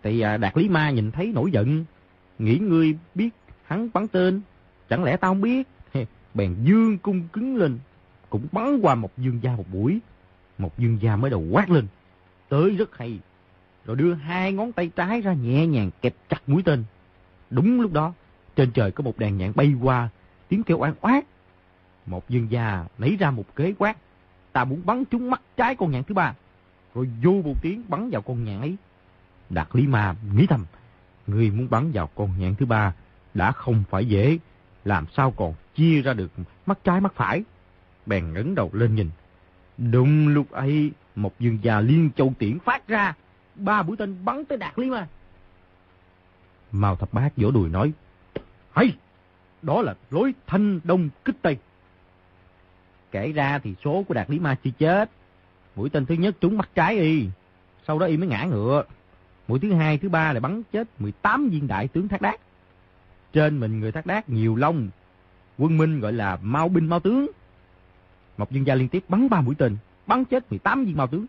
Thì à, Đạt Lý Ma nhìn thấy nổi giận. Nghĩ ngươi biết hắn bắn tên. Chẳng lẽ tao không biết? [laughs] Bèn dương cung cứng lên. Cũng bắn qua một dương gia một buổi. Một dương gia mới đầu quát lên. Tới rất hay. Rồi đưa hai ngón tay trái ra nhẹ nhàng kẹp chặt mũi tên. Đúng lúc đó, trên trời có một đàn nhạn bay qua, tiếng kêu oan oát. Một dương gia lấy ra một kế quát. Ta muốn bắn trúng mắt trái con nhạn thứ ba. Rồi vô một tiếng bắn vào con nhạn ấy. Đạt Lý Ma nghĩ thầm. Người muốn bắn vào con nhạn thứ ba đã không phải dễ. Làm sao còn chia ra được mắt trái mắt phải. Bèn ngấn đầu lên nhìn. Đúng lúc ấy, một dương già liên châu tiễn phát ra, ba mũi tên bắn tới Đạt Lý Ma. Mao Thập Bát vỗ đùi nói, hay, đó là lối thanh đông kích tây. Kể ra thì số của Đạt Lý Ma chưa chết. Mũi tên thứ nhất trúng mắt trái y, sau đó y mới ngã ngựa. Mũi thứ hai, thứ ba lại bắn chết 18 viên đại tướng Thác Đát. Trên mình người Thác Đát nhiều lông, quân minh gọi là mau binh mau tướng. Mộc Dương Gia liên tiếp bắn ba mũi tên, bắn chết 18 viên mao tướng.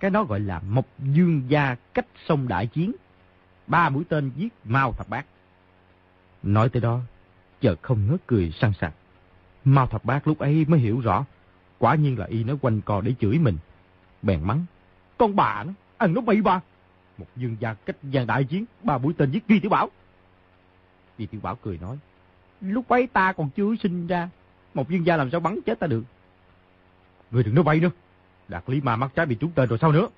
Cái đó gọi là Mộc Dương Gia cách sông đại chiến. Ba mũi tên giết Mao Thập Bát. Nói tới đó, chợt không ngớt cười sang sạc. Mao Thập Bát lúc ấy mới hiểu rõ, quả nhiên là y nó quanh co để chửi mình. Bèn mắng, con bà nó, ăn nó bậy ba. Một dương gia cách giang đại chiến, ba mũi tên giết vi Tiểu Bảo. Vi Tiểu Bảo cười nói, lúc ấy ta còn chưa sinh ra, một dương gia làm sao bắn chết ta được. Người đừng nói bay nữa. Đạt Lý Ma mắt trái bị trúng tên rồi sao nữa?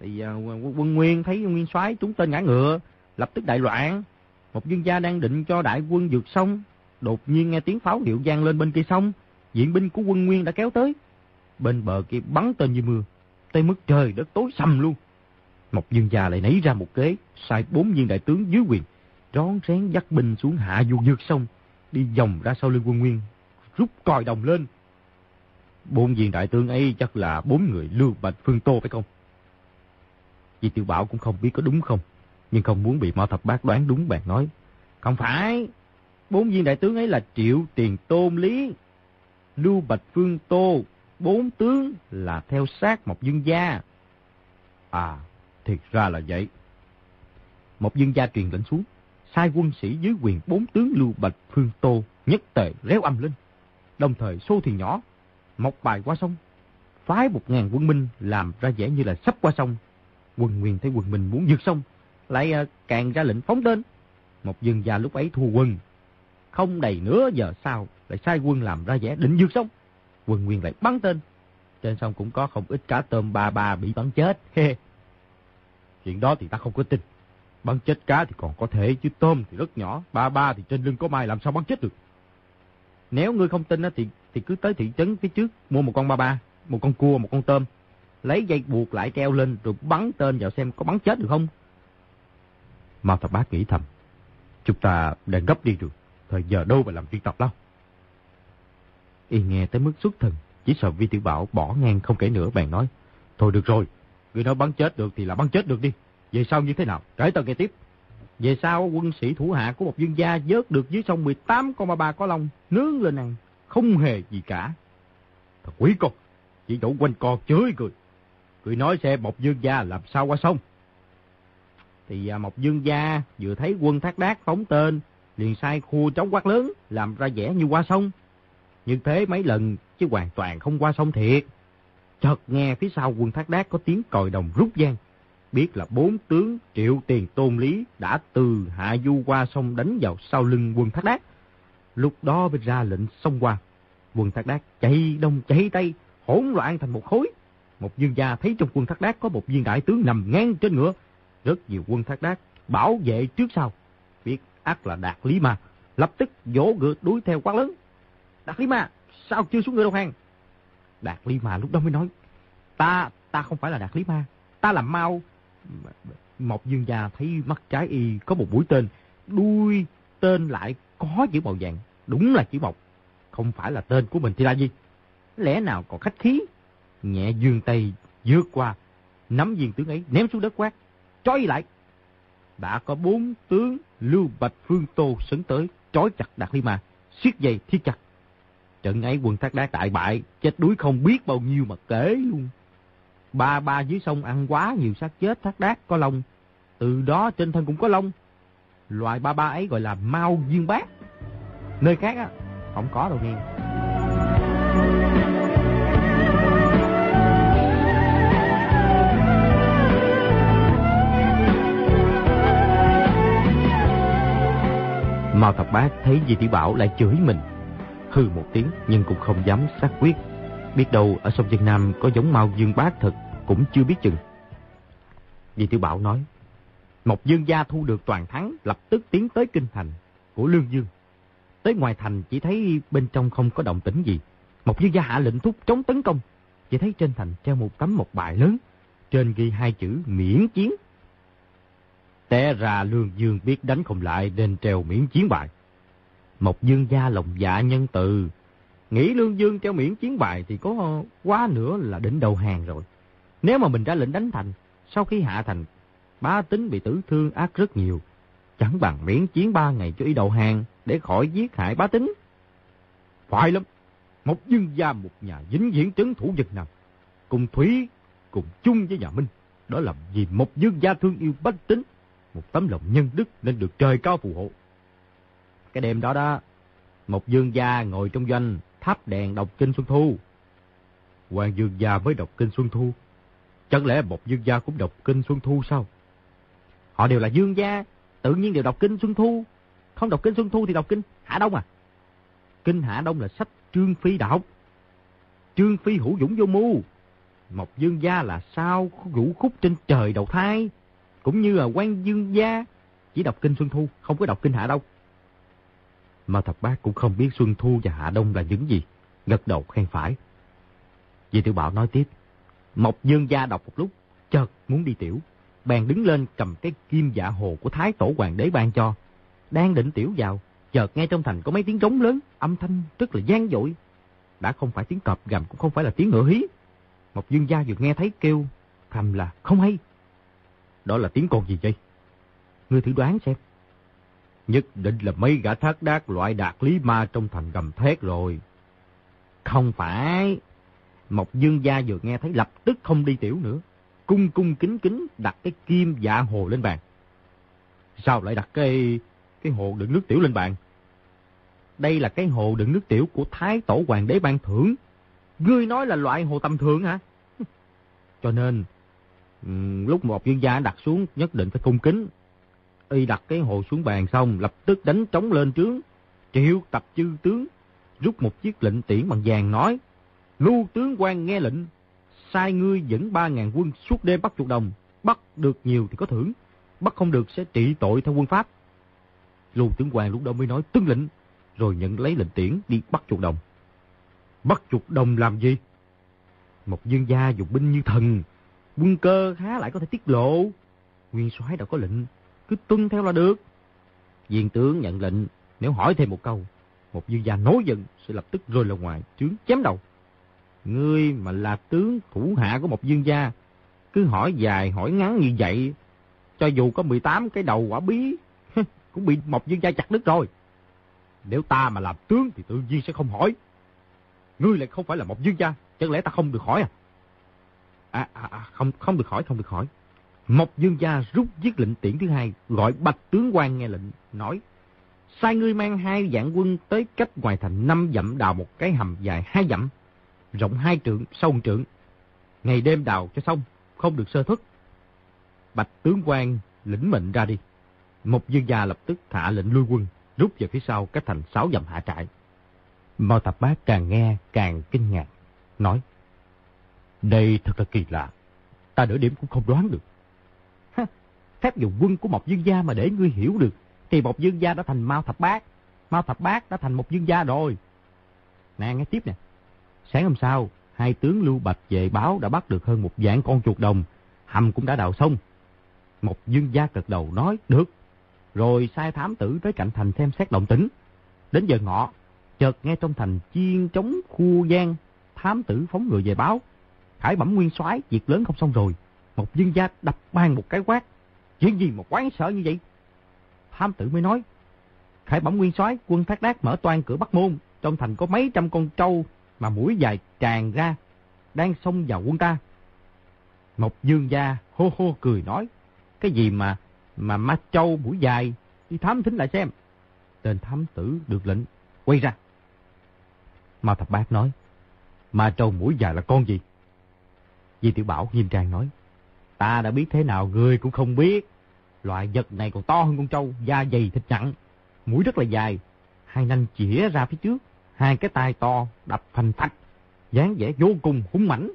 Thì uh, quân Nguyên thấy Nguyên soái trúng tên ngã ngựa, lập tức đại loạn. Một dân gia đang định cho đại quân vượt sông, đột nhiên nghe tiếng pháo hiệu vang lên bên kia sông, diện binh của quân Nguyên đã kéo tới. Bên bờ kia bắn tên như mưa, tới mức trời đất tối sầm luôn. Một dân gia lại nảy ra một kế, sai bốn viên đại tướng dưới quyền, rón rén dắt binh xuống hạ du vượt sông, đi vòng ra sau lưng quân Nguyên, rút còi đồng lên, Bốn viên đại tướng ấy chắc là bốn người Lưu Bạch Phương Tô phải không? Di Tiểu Bảo cũng không biết có đúng không, nhưng không muốn bị Mao Thập bác đoán đúng bạn nói. Không phải, bốn viên đại tướng ấy là Triệu Tiền Tôn Lý, Lưu Bạch Phương Tô, bốn tướng là theo sát một dương gia. À, thiệt ra là vậy. Một dương gia truyền lệnh xuống, sai quân sĩ dưới quyền bốn tướng Lưu Bạch Phương Tô nhất tề réo âm lên. Đồng thời xô thì nhỏ mọc bài qua sông. Phái một ngàn quân minh làm ra vẻ như là sắp qua sông. Quân Nguyên thấy quân Minh muốn vượt sông, lại ờ, càng ra lệnh phóng tên. Một dân gia lúc ấy thua quân. Không đầy nửa giờ sau, lại sai quân làm ra vẻ định vượt sông. Quân Nguyên lại bắn tên. Trên sông cũng có không ít cá tôm ba ba bị bắn chết. [laughs] Chuyện đó thì ta không có tin. Bắn chết cá thì còn có thể, chứ tôm thì rất nhỏ. Ba ba thì trên lưng có mai làm sao bắn chết được. Nếu ngươi không tin thì thì cứ tới thị trấn phía trước mua một con ba ba, một con cua, một con tôm. Lấy dây buộc lại treo lên rồi bắn tên vào xem có bắn chết được không. Mao Thập Bác nghĩ thầm. Chúng ta đang gấp đi rồi, Thời giờ đâu mà làm chuyện tộc đâu. Y nghe tới mức xuất thần. Chỉ sợ Vi Tiểu Bảo bỏ ngang không kể nữa bèn nói. Thôi được rồi. Người nói bắn chết được thì là bắn chết được đi. Vậy sau như thế nào? Kể tao nghe tiếp. Về sau quân sĩ thủ hạ của một dân gia vớt được dưới sông 18 con ba ba có lông, nướng lên ăn, không hề gì cả. Thật quý con, chỉ chỗ quanh co chới cười. Cười nói xe một dương gia làm sao qua sông. Thì à, một dương gia vừa thấy quân thác đác phóng tên, liền sai khu trống quát lớn, làm ra vẻ như qua sông. Như thế mấy lần, chứ hoàn toàn không qua sông thiệt. Chợt nghe phía sau quân thác đác có tiếng còi đồng rút gian. Biết là bốn tướng triệu tiền tôn lý đã từ hạ du qua sông đánh vào sau lưng quân thác đát. Lúc đó mới ra lệnh xông qua. Quân thác đát chạy đông chạy tây, hỗn loạn thành một khối. Một dương gia thấy trong quân thác đát có một viên đại tướng nằm ngang trên ngựa. Rất nhiều quân thác đát bảo vệ trước sau. Biết ác là Đạt Lý Ma, lập tức vỗ ngựa đuổi theo quát lớn. Đạt Lý Ma, sao chưa xuống ngựa đâu hàng? Đạt Lý Ma lúc đó mới nói, ta, ta không phải là Đạt Lý Ma, ta là Mau. Một dương gia thấy mắt trái y có một mũi tên, đuôi tên lại có chữ màu vàng, đúng là chữ mộc. Không phải là tên của mình thì là gì? Lẽ nào còn khách khí? Nhẹ dương tay vượt qua, nắm viên tướng ấy ném xuống đất quát, trói lại. Đã có bốn tướng Lưu Bạch Phương Tô sấn tới, trói chặt Đạt Ly Ma, siết dây thiết chặt. Trận ấy quân thác đá đại bại, chết đuối không biết bao nhiêu mà kể luôn. Ba ba dưới sông ăn quá nhiều xác chết thác đác có lông. Từ đó trên thân cũng có lông. Loại ba ba ấy gọi là mau duyên bát. Nơi khác á, không có đâu nghe. Mao Thập Bác thấy Di Tiểu Bảo lại chửi mình. Hư một tiếng nhưng cũng không dám xác quyết. Biết đâu ở sông Dân Nam có giống Mao Dương Bác thật cũng chưa biết chừng. Vì Tiểu Bảo nói, Mộc dương gia thu được toàn thắng lập tức tiến tới kinh thành của Lương Dương. Tới ngoài thành chỉ thấy bên trong không có động tĩnh gì. Mộc dương gia hạ lệnh thúc chống tấn công. Chỉ thấy trên thành treo một tấm một bài lớn. Trên ghi hai chữ miễn chiến. Té ra Lương Dương biết đánh không lại nên treo miễn chiến bài. Mộc dương gia lòng dạ nhân từ. Nghĩ Lương Dương treo miễn chiến bài thì có quá nữa là đỉnh đầu hàng rồi. Nếu mà mình ra lệnh đánh thành, sau khi hạ thành, bá tính bị tử thương ác rất nhiều. Chẳng bằng miễn chiến ba ngày cho y đầu hàng để khỏi giết hại bá tính. Phải lắm, một dương gia một nhà dính diễn trấn thủ dân nằm, Cùng Thúy, cùng chung với nhà Minh. Đó là vì một dương gia thương yêu bách tính một tấm lòng nhân đức nên được trời cao phù hộ. Cái đêm đó đó, một dương gia ngồi trong doanh thắp đèn đọc kinh Xuân Thu. Hoàng dương gia mới đọc kinh Xuân Thu. Chẳng lẽ một dương gia cũng đọc kinh Xuân Thu sao? Họ đều là dương gia, tự nhiên đều đọc kinh Xuân Thu. Không đọc kinh Xuân Thu thì đọc kinh Hạ Đông à? Kinh Hạ Đông là sách Trương Phi đã học. Trương Phi hữu dũng vô mưu. mộc dương gia là sao vũ khúc trên trời đầu thai cũng như là quan dương gia, chỉ đọc kinh Xuân Thu, không có đọc kinh Hạ Đông. Mà thập bác cũng không biết Xuân Thu và Hạ Đông là những gì, gật đầu khen phải. Vì tiểu bảo nói tiếp, Mộc Dương gia đọc một lúc, chợt muốn đi tiểu, bèn đứng lên cầm cái kim dạ hồ của Thái Tổ Hoàng đế ban cho, đang định tiểu vào, chợt nghe trong thành có mấy tiếng trống lớn, âm thanh rất là gian dội. Đã không phải tiếng cọp gầm cũng không phải là tiếng ngựa hí. Mộc Dương gia vừa nghe thấy kêu, thầm là không hay, đó là tiếng con gì vậy? Ngươi thử đoán xem. Nhất định là mấy gã thác đác loại đạt lý ma trong thành gầm thét rồi. Không phải. Mộc dương gia vừa nghe thấy lập tức không đi tiểu nữa. Cung cung kính kính đặt cái kim dạ hồ lên bàn. Sao lại đặt cái cái hồ đựng nước tiểu lên bàn? Đây là cái hồ đựng nước tiểu của Thái Tổ Hoàng đế ban thưởng. Ngươi nói là loại hồ tầm thường hả? [laughs] Cho nên ừ, lúc một dương gia đặt xuống, nhất định phải cung kính. Y đặt cái hồ xuống bàn xong, lập tức đánh trống lên trướng. Triệu tập chư tướng, rút một chiếc lệnh tiễn bằng vàng nói. Lưu tướng quan nghe lệnh, sai ngươi dẫn ba ngàn quân suốt đêm bắt chuột đồng. Bắt được nhiều thì có thưởng, bắt không được sẽ trị tội theo quân pháp. Lưu tướng quan lúc đó mới nói tuân lệnh, rồi nhận lấy lệnh tiễn đi bắt chuột đồng. Bắt chuột đồng làm gì? Một dương gia dùng binh như thần, quân cơ há lại có thể tiết lộ. Nguyên soái đã có lệnh, cứ tuân theo là được. Viên tướng nhận lệnh, nếu hỏi thêm một câu, một dương gia nối giận sẽ lập tức rơi ra ngoài, chướng chém đầu. Ngươi mà là tướng thủ hạ của một dương gia, Cứ hỏi dài hỏi ngắn như vậy, cho dù có 18 cái đầu quả bí, [laughs] cũng bị một Dương gia chặt đứt rồi. Nếu ta mà làm tướng thì tự nhiên sẽ không hỏi. Ngươi lại không phải là một Dương gia, chẳng lẽ ta không được hỏi à? À, à, à không không được hỏi, không được hỏi. Mộc Dương gia rút giết lệnh tiễn thứ hai, gọi bạch tướng quan nghe lệnh, nói sai ngươi mang hai dạng quân tới cách ngoài thành năm dặm đào một cái hầm dài hai dặm, rộng hai trượng, sâu một trượng. Ngày đêm đào cho xong, không được sơ thức. Bạch tướng quan lĩnh mệnh ra đi. Mộc dương gia lập tức thả lệnh lui quân, rút về phía sau cách thành sáu dặm hạ trại. Mao Thập Bát càng nghe càng kinh ngạc, nói Đây thật là kỳ lạ, ta đỡ điểm cũng không đoán được. Phép dùng quân của một dương gia mà để ngươi hiểu được thì một dương gia đã thành Mao Thập Bát. Mao Thập Bát đã thành một dương gia rồi. Nè nghe tiếp nè. Sáng hôm sau, hai tướng Lưu Bạch về báo đã bắt được hơn một dạng con chuột đồng. Hầm cũng đã đào xong. Một dương gia cật đầu nói được. Rồi sai thám tử tới cạnh thành xem xét động tĩnh. Đến giờ ngọ, chợt nghe trong thành chiên trống khu gian, thám tử phóng người về báo. Khải bẩm nguyên soái việc lớn không xong rồi. Một dương gia đập ban một cái quát. Chuyện gì mà quán sợ như vậy? thám tử mới nói. Khải bẩm nguyên soái quân thác đát mở toan cửa Bắc Môn, trong thành có mấy trăm con trâu mà mũi dài tràn ra, đang xông vào quân ta. Một dương gia hô hô cười nói, cái gì mà mà ma trâu mũi dài, đi thám thính lại xem. Tên thám tử được lệnh, quay ra. Mao Thập Bát nói, ma trâu mũi dài là con gì? Di Tiểu Bảo nghiêm trang nói, ta đã biết thế nào người cũng không biết. Loại vật này còn to hơn con trâu, da dày thịt nặng, mũi rất là dài, hai nanh chĩa ra phía trước, hai cái tai to đập phành phạch, dáng vẻ vô cùng hung mãnh.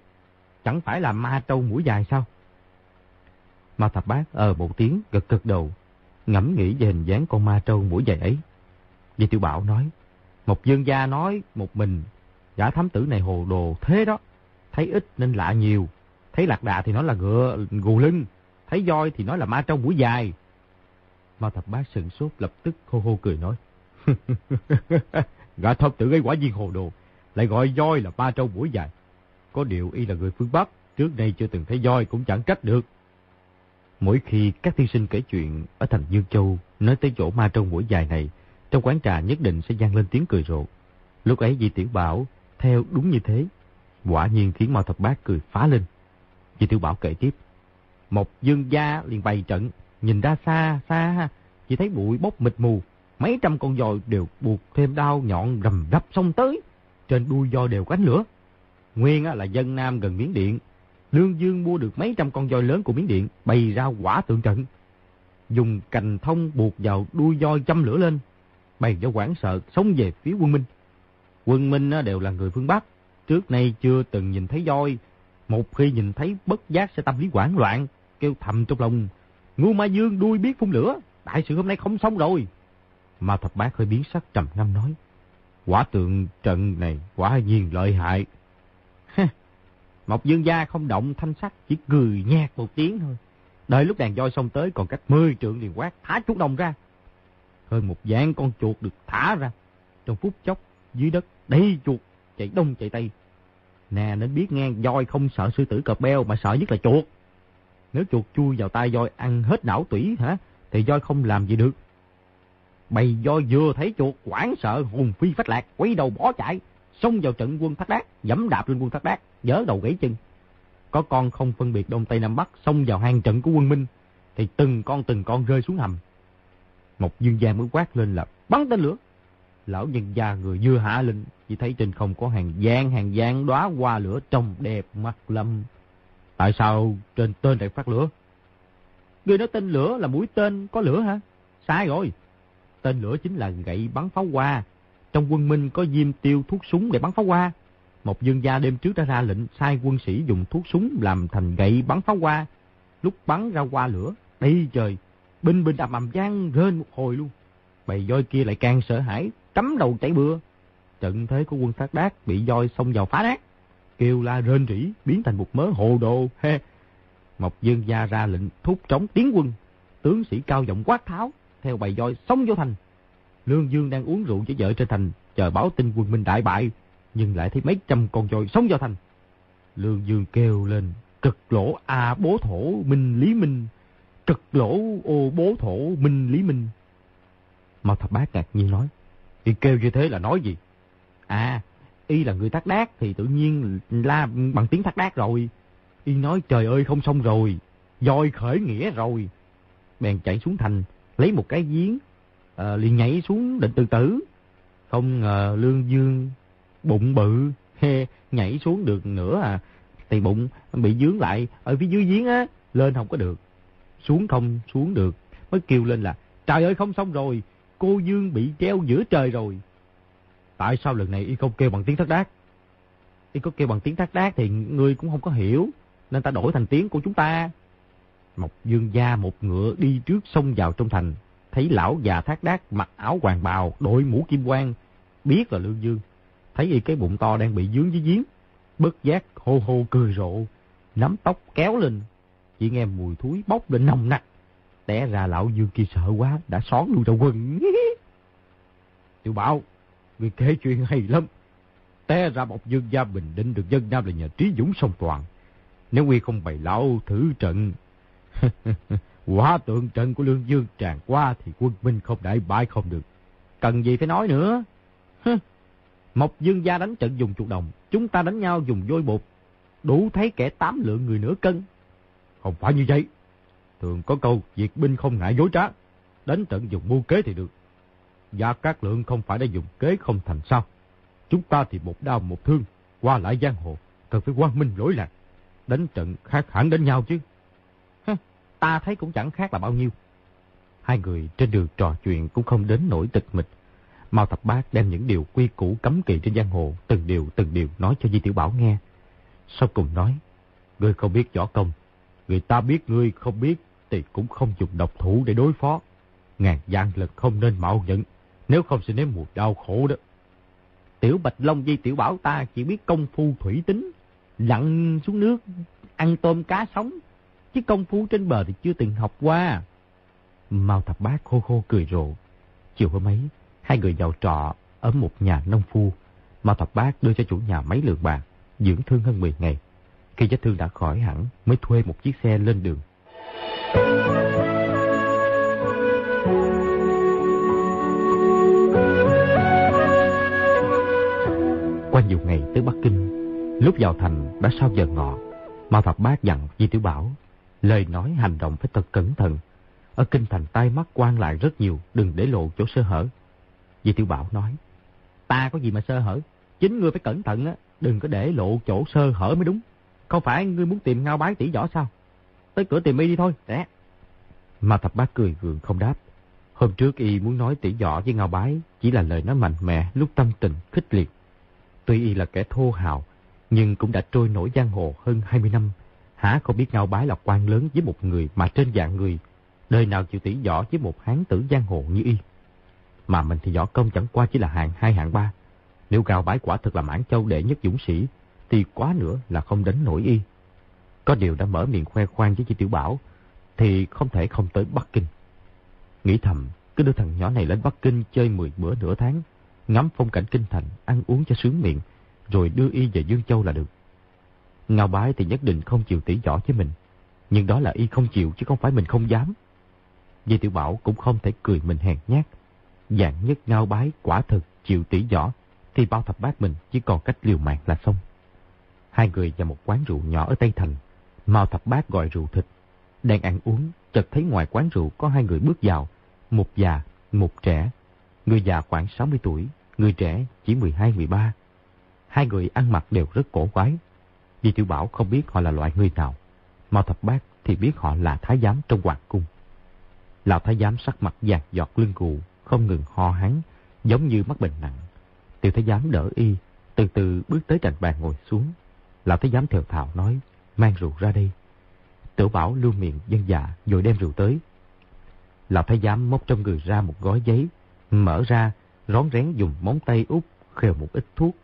Chẳng phải là ma trâu mũi dài sao? Ma thập bác ờ một tiếng gật gật đầu, ngẫm nghĩ về hình dáng con ma trâu mũi dài ấy. Vì tiểu bảo nói, một dương gia nói một mình, gã thám tử này hồ đồ thế đó, thấy ít nên lạ nhiều, thấy lạc đà thì nói là ngựa gù lưng, thấy voi thì nói là ma trâu mũi dài. Mao thập bát sừng sốt lập tức hô hô cười nói. [laughs] Gã thập tử gây quả nhiên hồ đồ, lại gọi voi là ma trâu mũi dài. Có điều y là người phương Bắc, trước đây chưa từng thấy voi cũng chẳng trách được. Mỗi khi các thi sinh kể chuyện ở thành Dương Châu nói tới chỗ ma trâu mũi dài này, trong quán trà nhất định sẽ gian lên tiếng cười rộ. Lúc ấy Di Tiểu Bảo theo đúng như thế, quả nhiên khiến Mao Thập Bát cười phá lên. Di Tiểu Bảo kể tiếp. Một dương gia liền bày trận, nhìn ra xa xa, chỉ thấy bụi bốc mịt mù, mấy trăm con dòi đều buộc thêm đao nhọn rầm rập xông tới, trên đuôi dòi đều có ánh lửa. Nguyên là dân Nam gần Miến Điện, Lương Dương mua được mấy trăm con voi lớn của Miến Điện, bày ra quả tượng trận. Dùng cành thông buộc vào đuôi voi châm lửa lên, bày cho quảng sợ sống về phía quân Minh. Quân Minh đều là người phương Bắc, trước nay chưa từng nhìn thấy voi, một khi nhìn thấy bất giác sẽ tâm lý hoảng loạn, kêu thầm trong lòng, Ngô Ma Dương đuôi biết phun lửa, đại sự hôm nay không xong rồi. mà thập bát hơi biến sắc trầm ngâm nói, quả tượng trận này quả nhiên lợi hại. Mộc Dương gia không động thanh sắc, chỉ cười nhạt một tiếng thôi. Đợi lúc đàn voi xong tới còn cách 10 trượng liền quát, thả chuột đồng ra. Hơn một dạng con chuột được thả ra. Trong phút chốc, dưới đất đầy chuột, chạy đông chạy tây. Nè nên biết nghe voi không sợ sư tử cọp beo mà sợ nhất là chuột. Nếu chuột chui vào tay voi ăn hết não tủy hả, thì voi không làm gì được. Bầy voi vừa thấy chuột quảng sợ hùng phi phách lạc, quay đầu bỏ chạy, xông vào trận quân thác đát, dẫm đạp lên quân thác đát, dỡ đầu gãy chân. Có con không phân biệt đông tây nam bắc xông vào hang trận của quân Minh, thì từng con từng con rơi xuống hầm. Một dương gia mới quát lên là bắn tên lửa. Lão nhân gia người dưa hạ linh chỉ thấy trên không có hàng gian hàng gian đóa hoa lửa trông đẹp mắt lâm. Tại sao trên tên lại phát lửa? Người nói tên lửa là mũi tên có lửa hả? Sai rồi. Tên lửa chính là gậy bắn pháo hoa. Trong quân Minh có diêm tiêu thuốc súng để bắn pháo hoa. Một dương gia đêm trước đã ra lệnh sai quân sĩ dùng thuốc súng làm thành gậy bắn pháo hoa. Lúc bắn ra hoa lửa, đây trời, binh binh đập ầm gian rên một hồi luôn. Bầy voi kia lại càng sợ hãi, cắm đầu chảy bừa. Trận thế của quân sát đát bị voi xông vào phá nát. Kêu la rên rỉ, biến thành một mớ hồ đồ. He. Mộc dương gia ra lệnh thúc trống tiến quân. Tướng sĩ cao giọng quát tháo, theo bầy voi xông vô thành. Lương Dương đang uống rượu với vợ trên thành, chờ báo tin quân Minh đại bại, nhưng lại thấy mấy trăm con voi xông vào thành. Lương Dương kêu lên, Cực lỗ A bố thổ minh lý minh. Cực lỗ ô bố thổ minh lý minh. Mao thập bát ngạc nhiên nói. Y kêu như thế là nói gì? À, y là người thác đác thì tự nhiên la bằng tiếng thác đác rồi. Y nói trời ơi không xong rồi. Dòi khởi nghĩa rồi. Bèn chạy xuống thành, lấy một cái giếng, à, liền nhảy xuống định tự tử. Không ngờ Lương Dương bụng bự, he, nhảy xuống được nữa à. Thì bụng bị dướng lại ở phía dưới giếng á, lên không có được. Xuống không xuống được, mới kêu lên là trời ơi không xong rồi, cô Dương bị treo giữa trời rồi. Tại sao lần này y không kêu bằng tiếng thất đát? Y có kêu bằng tiếng thất đát thì ngươi cũng không có hiểu, nên ta đổi thành tiếng của chúng ta. Mộc Dương gia một ngựa đi trước xông vào trong thành, thấy lão già thác đát mặc áo hoàng bào, đội mũ kim quang, biết là Lương Dương. Thấy y cái bụng to đang bị dướng dưới giếng, bất giác hô hô cười rộ, nắm tóc kéo lên, chỉ nghe mùi thúi bốc lên nồng nặc. Té ra lão Dương kia sợ quá, đã xón luôn trong quần. [laughs] Tiểu bảo, người kể chuyện hay lắm. Té ra một dương gia bình định được dân Nam là nhờ trí dũng song toàn. Nếu Quy không bày lão thử trận, [laughs] quả tượng trận của Lương Dương tràn qua thì quân minh không đại bại không được. Cần gì phải nói nữa. Mộc Dương gia đánh trận dùng chuột đồng, chúng ta đánh nhau dùng vôi bột. Đủ thấy kẻ tám lượng người nửa cân. Không phải như vậy. Thường có câu, diệt binh không ngại dối trá. Đánh trận dùng mưu kế thì được. Gia Cát Lượng không phải đã dùng kế không thành sao. Chúng ta thì một đau một thương, qua lại giang hồ, cần phải quan minh lỗi lạc. Đánh trận khác hẳn đến nhau chứ. Ta thấy cũng chẳng khác là bao nhiêu. Hai người trên đường trò chuyện cũng không đến nỗi tịch mịch. Mao Thập Bát đem những điều quy củ cấm kỵ trên giang hồ, từng điều từng điều nói cho Di Tiểu Bảo nghe. Sau cùng nói, ngươi không biết võ công, người ta biết ngươi không biết thì cũng không dùng độc thủ để đối phó. Ngàn gian lực không nên mạo nhận, nếu không sẽ nếm mùi đau khổ đó. Tiểu Bạch Long Di Tiểu Bảo ta chỉ biết công phu thủy tính, lặn xuống nước, ăn tôm cá sống, chứ công phu trên bờ thì chưa từng học qua. Mao Thập Bát khô khô cười rộ. Chiều hôm ấy, hai người vào trọ ở một nhà nông phu. Mao Thập Bát đưa cho chủ nhà mấy lượng bạc, dưỡng thương hơn 10 ngày. Khi vết thương đã khỏi hẳn, mới thuê một chiếc xe lên đường. Qua nhiều ngày tới Bắc Kinh, lúc vào thành đã sau giờ ngọ, mà Thập Bác dặn Di Tiểu Bảo, lời nói hành động phải thật cẩn thận. Ở kinh thành tai mắt quan lại rất nhiều, đừng để lộ chỗ sơ hở. Di Tiểu Bảo nói, ta có gì mà sơ hở, chính ngươi phải cẩn thận á, đừng có để lộ chỗ sơ hở mới đúng. Không phải ngươi muốn tìm ngao bái tỷ võ sao? Tới cửa tìm y đi thôi, rẽ. Mà thập bác cười gượng không đáp. Hôm trước y muốn nói tỷ võ với ngao bái, chỉ là lời nói mạnh mẽ lúc tâm tình khích liệt. Tuy y là kẻ thô hào, nhưng cũng đã trôi nổi giang hồ hơn 20 năm. Hả không biết ngao bái là quan lớn với một người mà trên dạng người, đời nào chịu tỷ võ với một hán tử giang hồ như y. Mà mình thì võ công chẳng qua chỉ là hạng hai hạng ba. Nếu ngao bái quả thực là mãn châu đệ nhất dũng sĩ, thì quá nữa là không đánh nổi y. Có điều đã mở miệng khoe khoang với Chi Tiểu Bảo, thì không thể không tới Bắc Kinh. Nghĩ thầm, cứ đưa thằng nhỏ này lên Bắc Kinh chơi 10 bữa nửa tháng, ngắm phong cảnh kinh thành, ăn uống cho sướng miệng, rồi đưa y về Dương Châu là được. Ngao bái thì nhất định không chịu tỉ võ với mình, nhưng đó là y không chịu chứ không phải mình không dám. Di Tiểu Bảo cũng không thể cười mình hèn nhát. Dạng nhất ngao bái quả thực chịu tỉ võ, thì bao thập bát mình chỉ còn cách liều mạng là xong. Hai người vào một quán rượu nhỏ ở Tây Thành. Mao thập bát gọi rượu thịt. Đang ăn uống, chợt thấy ngoài quán rượu có hai người bước vào. Một già, một trẻ. Người già khoảng 60 tuổi, người trẻ chỉ 12-13. Hai người ăn mặc đều rất cổ quái. Di Tiểu Bảo không biết họ là loại người nào. Mao thập Bác thì biết họ là thái giám trong hoàng cung. Lão thái giám sắc mặt dạt giọt lưng gù, không ngừng ho hắn, giống như mắc bệnh nặng. Tiểu thái giám đỡ y, từ từ bước tới cạnh bàn ngồi xuống. Lão thái giám thều thào nói, mang rượu ra đây. Tiểu bảo lưu miệng dân dạ, rồi đem rượu tới. Lão thái giám móc trong người ra một gói giấy, mở ra, rón rén dùng móng tay út khều một ít thuốc,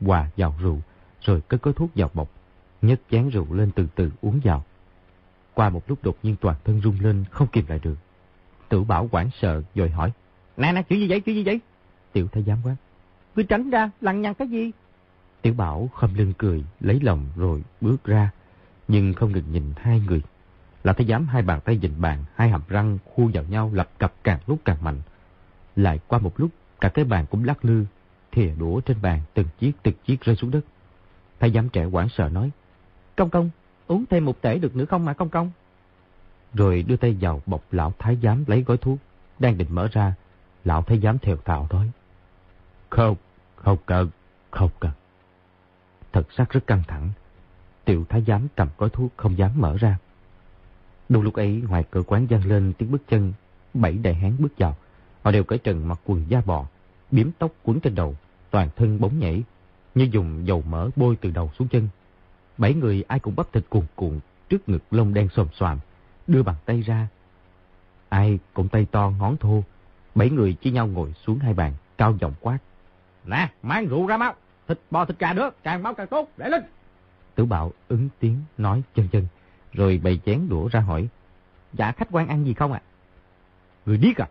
hòa vào rượu, rồi cất gói thuốc vào bọc, nhấc chén rượu lên từ từ uống vào. Qua một lúc đột nhiên toàn thân rung lên, không kìm lại được. tử bảo quảng sợ, rồi hỏi, Nè nè, chuyện gì vậy, chuyện gì vậy? Tiểu thái giám quát, Ngươi tránh ra, lằng nhằng cái gì? Tiểu Bảo khâm lưng cười, lấy lòng rồi bước ra. nhưng không ngừng nhìn hai người. là thái giám hai bàn tay dình bàn, hai hàm răng khu vào nhau lập cặp càng lúc càng mạnh. Lại qua một lúc, cả cái bàn cũng lắc lư, thìa đũa trên bàn từng chiếc từng chiếc rơi xuống đất. Thái giám trẻ quảng sợ nói, Công công, uống thêm một tể được nữa không mà công công? Rồi đưa tay vào bọc lão thái giám lấy gói thuốc, đang định mở ra, lão thái giám theo thạo thôi. Không, không cần, không cần. Thật sắc rất căng thẳng, tiểu thái giám cầm gói thuốc không dám mở ra. Đúng lúc ấy ngoài cửa quán vang lên tiếng bước chân, bảy đại hán bước vào. Họ đều cởi trần mặc quần da bò, biếm tóc quấn trên đầu, toàn thân bóng nhảy, như dùng dầu mỡ bôi từ đầu xuống chân. Bảy người ai cũng bắp thịt cuồn cuộn, trước ngực lông đen xồm xoàm, đưa bàn tay ra. Ai cũng tay to ngón thô, bảy người chia nhau ngồi xuống hai bàn, cao giọng quát. Nè, mang rượu ra máu, thịt bò thịt gà nữa, càng máu càng tốt, để lên. Tử bạo ứng tiếng nói chân chân, rồi bày chén đũa ra hỏi. Dạ khách quan ăn gì không ạ? Người điếc à?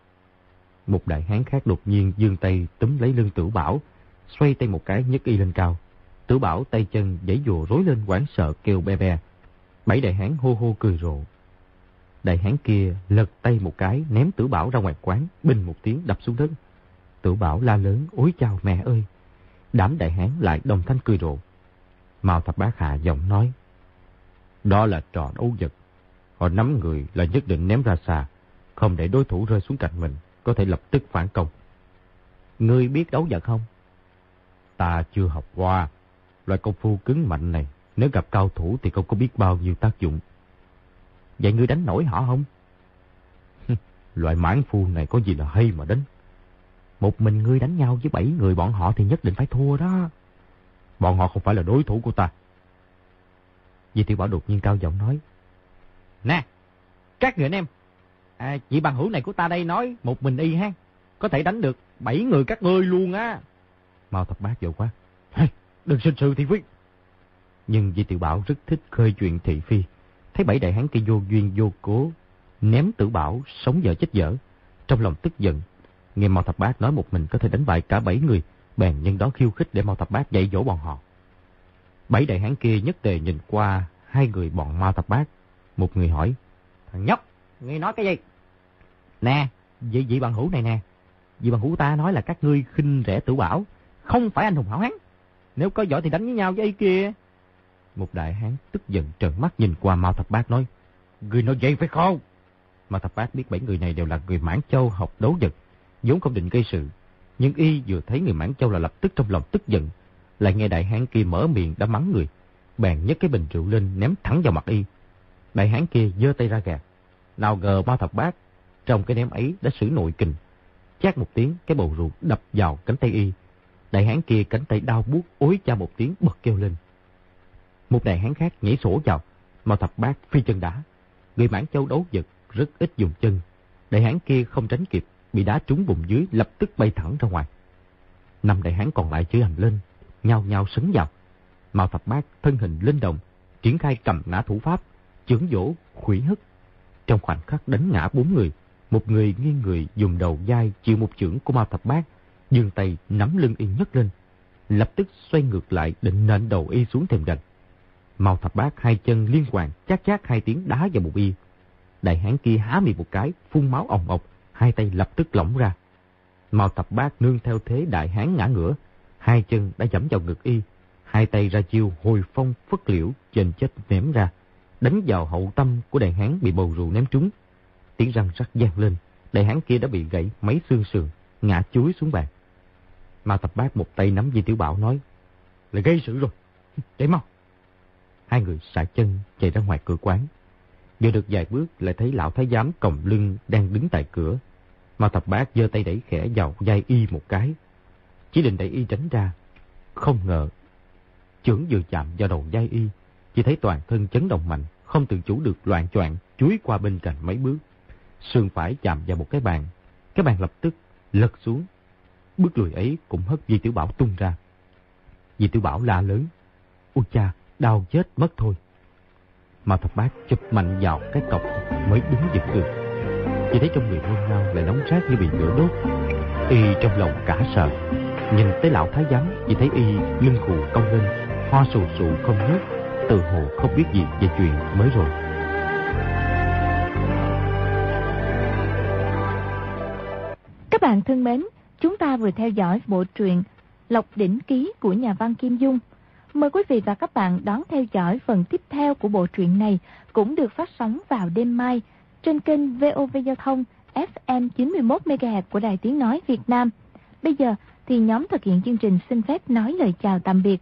Một đại hán khác đột nhiên dương tay túm lấy lưng tử bảo, xoay tay một cái nhấc y lên cao. Tử bảo tay chân giãy dùa rối lên quảng sợ kêu be be. Bảy đại hán hô hô cười rộ. Đại hán kia lật tay một cái ném tử bảo ra ngoài quán, bình một tiếng đập xuống đất. Tử bảo la lớn ối chào mẹ ơi. Đám đại hán lại đồng thanh cười rộ. Mao thập bác hạ giọng nói. Đó là trò đấu vật. Họ nắm người là nhất định ném ra xa, không để đối thủ rơi xuống cạnh mình, có thể lập tức phản công. Ngươi biết đấu vật không? Ta chưa học qua. Loại công phu cứng mạnh này, nếu gặp cao thủ thì không có biết bao nhiêu tác dụng. Vậy ngươi đánh nổi họ không? [laughs] Loại mãn phu này có gì là hay mà đánh. Một mình ngươi đánh nhau với bảy người bọn họ thì nhất định phải thua đó. Bọn họ không phải là đối thủ của ta. Di Tiểu Bảo đột nhiên cao giọng nói. Nè, các người anh em, à, chị bằng hữu này của ta đây nói một mình y ha, có thể đánh được bảy người các ngươi luôn á. Mao thập bát dội quá. Đừng sinh sự thị phi. Nhưng Di Tiểu Bảo rất thích khơi chuyện thị phi. Thấy bảy đại hán kia vô duyên vô cố, ném tử bảo, sống dở chết dở. Trong lòng tức giận, nghe Mao thập bát nói một mình có thể đánh bại cả bảy người, bèn nhân đó khiêu khích để Mao thập bát dạy dỗ bọn họ. Bảy đại hán kia nhất tề nhìn qua hai người bọn Mao thập bát. Một người hỏi, thằng nhóc, ngươi nói cái gì? Nè, vị vị bằng hữu này nè, vị bằng hữu ta nói là các ngươi khinh rẻ tử bảo, không phải anh hùng hảo hán. Nếu có giỏi thì đánh với nhau với ấy kia. Một đại hán tức giận trợn mắt nhìn qua Mao Thập Bát nói, Người nói vậy phải không? Mao Thập Bát biết bảy người này đều là người Mãn Châu học đấu vật, vốn không định gây sự. Nhưng y vừa thấy người Mãn Châu là lập tức trong lòng tức giận, lại nghe đại hán kia mở miệng đã mắng người. Bèn nhấc cái bình rượu lên ném thẳng vào mặt y. Đại hán kia giơ tay ra gạt. Nào ngờ bao Thập Bát trong cái ném ấy đã sử nội kình. Chát một tiếng, cái bầu ruột đập vào cánh tay y. Đại hán kia cánh tay đau buốt ối cha một tiếng bật kêu lên. Một đại hán khác nhảy sổ vào, Mao Thập Bát phi chân đá. Người mãn châu đấu vật rất ít dùng chân. Đại hán kia không tránh kịp, bị đá trúng bụng dưới lập tức bay thẳng ra ngoài. Năm đại hán còn lại chửi hành lên, nhau nhau sấn vào. Mao Thập Bát thân hình linh động, triển khai cầm ngã thủ pháp, chưởng dỗ, khủy hất. Trong khoảnh khắc đánh ngã bốn người, một người nghiêng người dùng đầu dai chịu một chưởng của Mao Thập Bát, dương tay nắm lưng y nhấc lên, lập tức xoay ngược lại định nện đầu y xuống thềm đành. Mao Thập Bát hai chân liên hoàn chát chát hai tiếng đá vào bụng y. Đại hán kia há miệng một cái, phun máu ồng ọc, hai tay lập tức lỏng ra. Mao Thập Bát nương theo thế đại hán ngã ngửa, hai chân đã dẫm vào ngực y, hai tay ra chiêu hồi phong phất liễu trên chết ném ra, đánh vào hậu tâm của đại hán bị bầu rượu ném trúng. Tiếng răng rắc gian lên, đại hán kia đã bị gãy mấy xương sườn, ngã chuối xuống bàn. Mao Thập Bát một tay nắm Di Tiểu Bảo nói, là gây sự rồi, chạy mau. Hai người xả chân chạy ra ngoài cửa quán. Vừa được vài bước lại thấy lão thái giám còng lưng đang đứng tại cửa. Mao Thập Bát giơ tay đẩy khẽ vào vai y một cái. Chỉ định đẩy y tránh ra. Không ngờ, chưởng vừa chạm vào đầu vai y, chỉ thấy toàn thân chấn động mạnh, không tự chủ được loạn choạng chuối qua bên cạnh mấy bước. Sương phải chạm vào một cái bàn, cái bàn lập tức lật xuống. Bước lùi ấy cũng hất Di Tiểu Bảo tung ra. Di Tiểu Bảo la lớn. Ôi cha, đau chết mất thôi. Mà thập bát chụp mạnh vào cái cọc mới đứng giật được. Chỉ thấy trong người nôn nao lại nóng rát như bị lửa đốt. Y trong lòng cả sợ. Nhìn tới lão thái giám, chỉ thấy y lưng khù cong lên, ho sù sụ không ngớt tự hồ không biết gì về chuyện mới rồi. Các bạn thân mến, chúng ta vừa theo dõi bộ truyện Lộc Đỉnh Ký của nhà văn Kim Dung. Mời quý vị và các bạn đón theo dõi phần tiếp theo của bộ truyện này cũng được phát sóng vào đêm mai trên kênh VOV Giao thông FM 91MHz của Đài Tiếng Nói Việt Nam. Bây giờ thì nhóm thực hiện chương trình xin phép nói lời chào tạm biệt.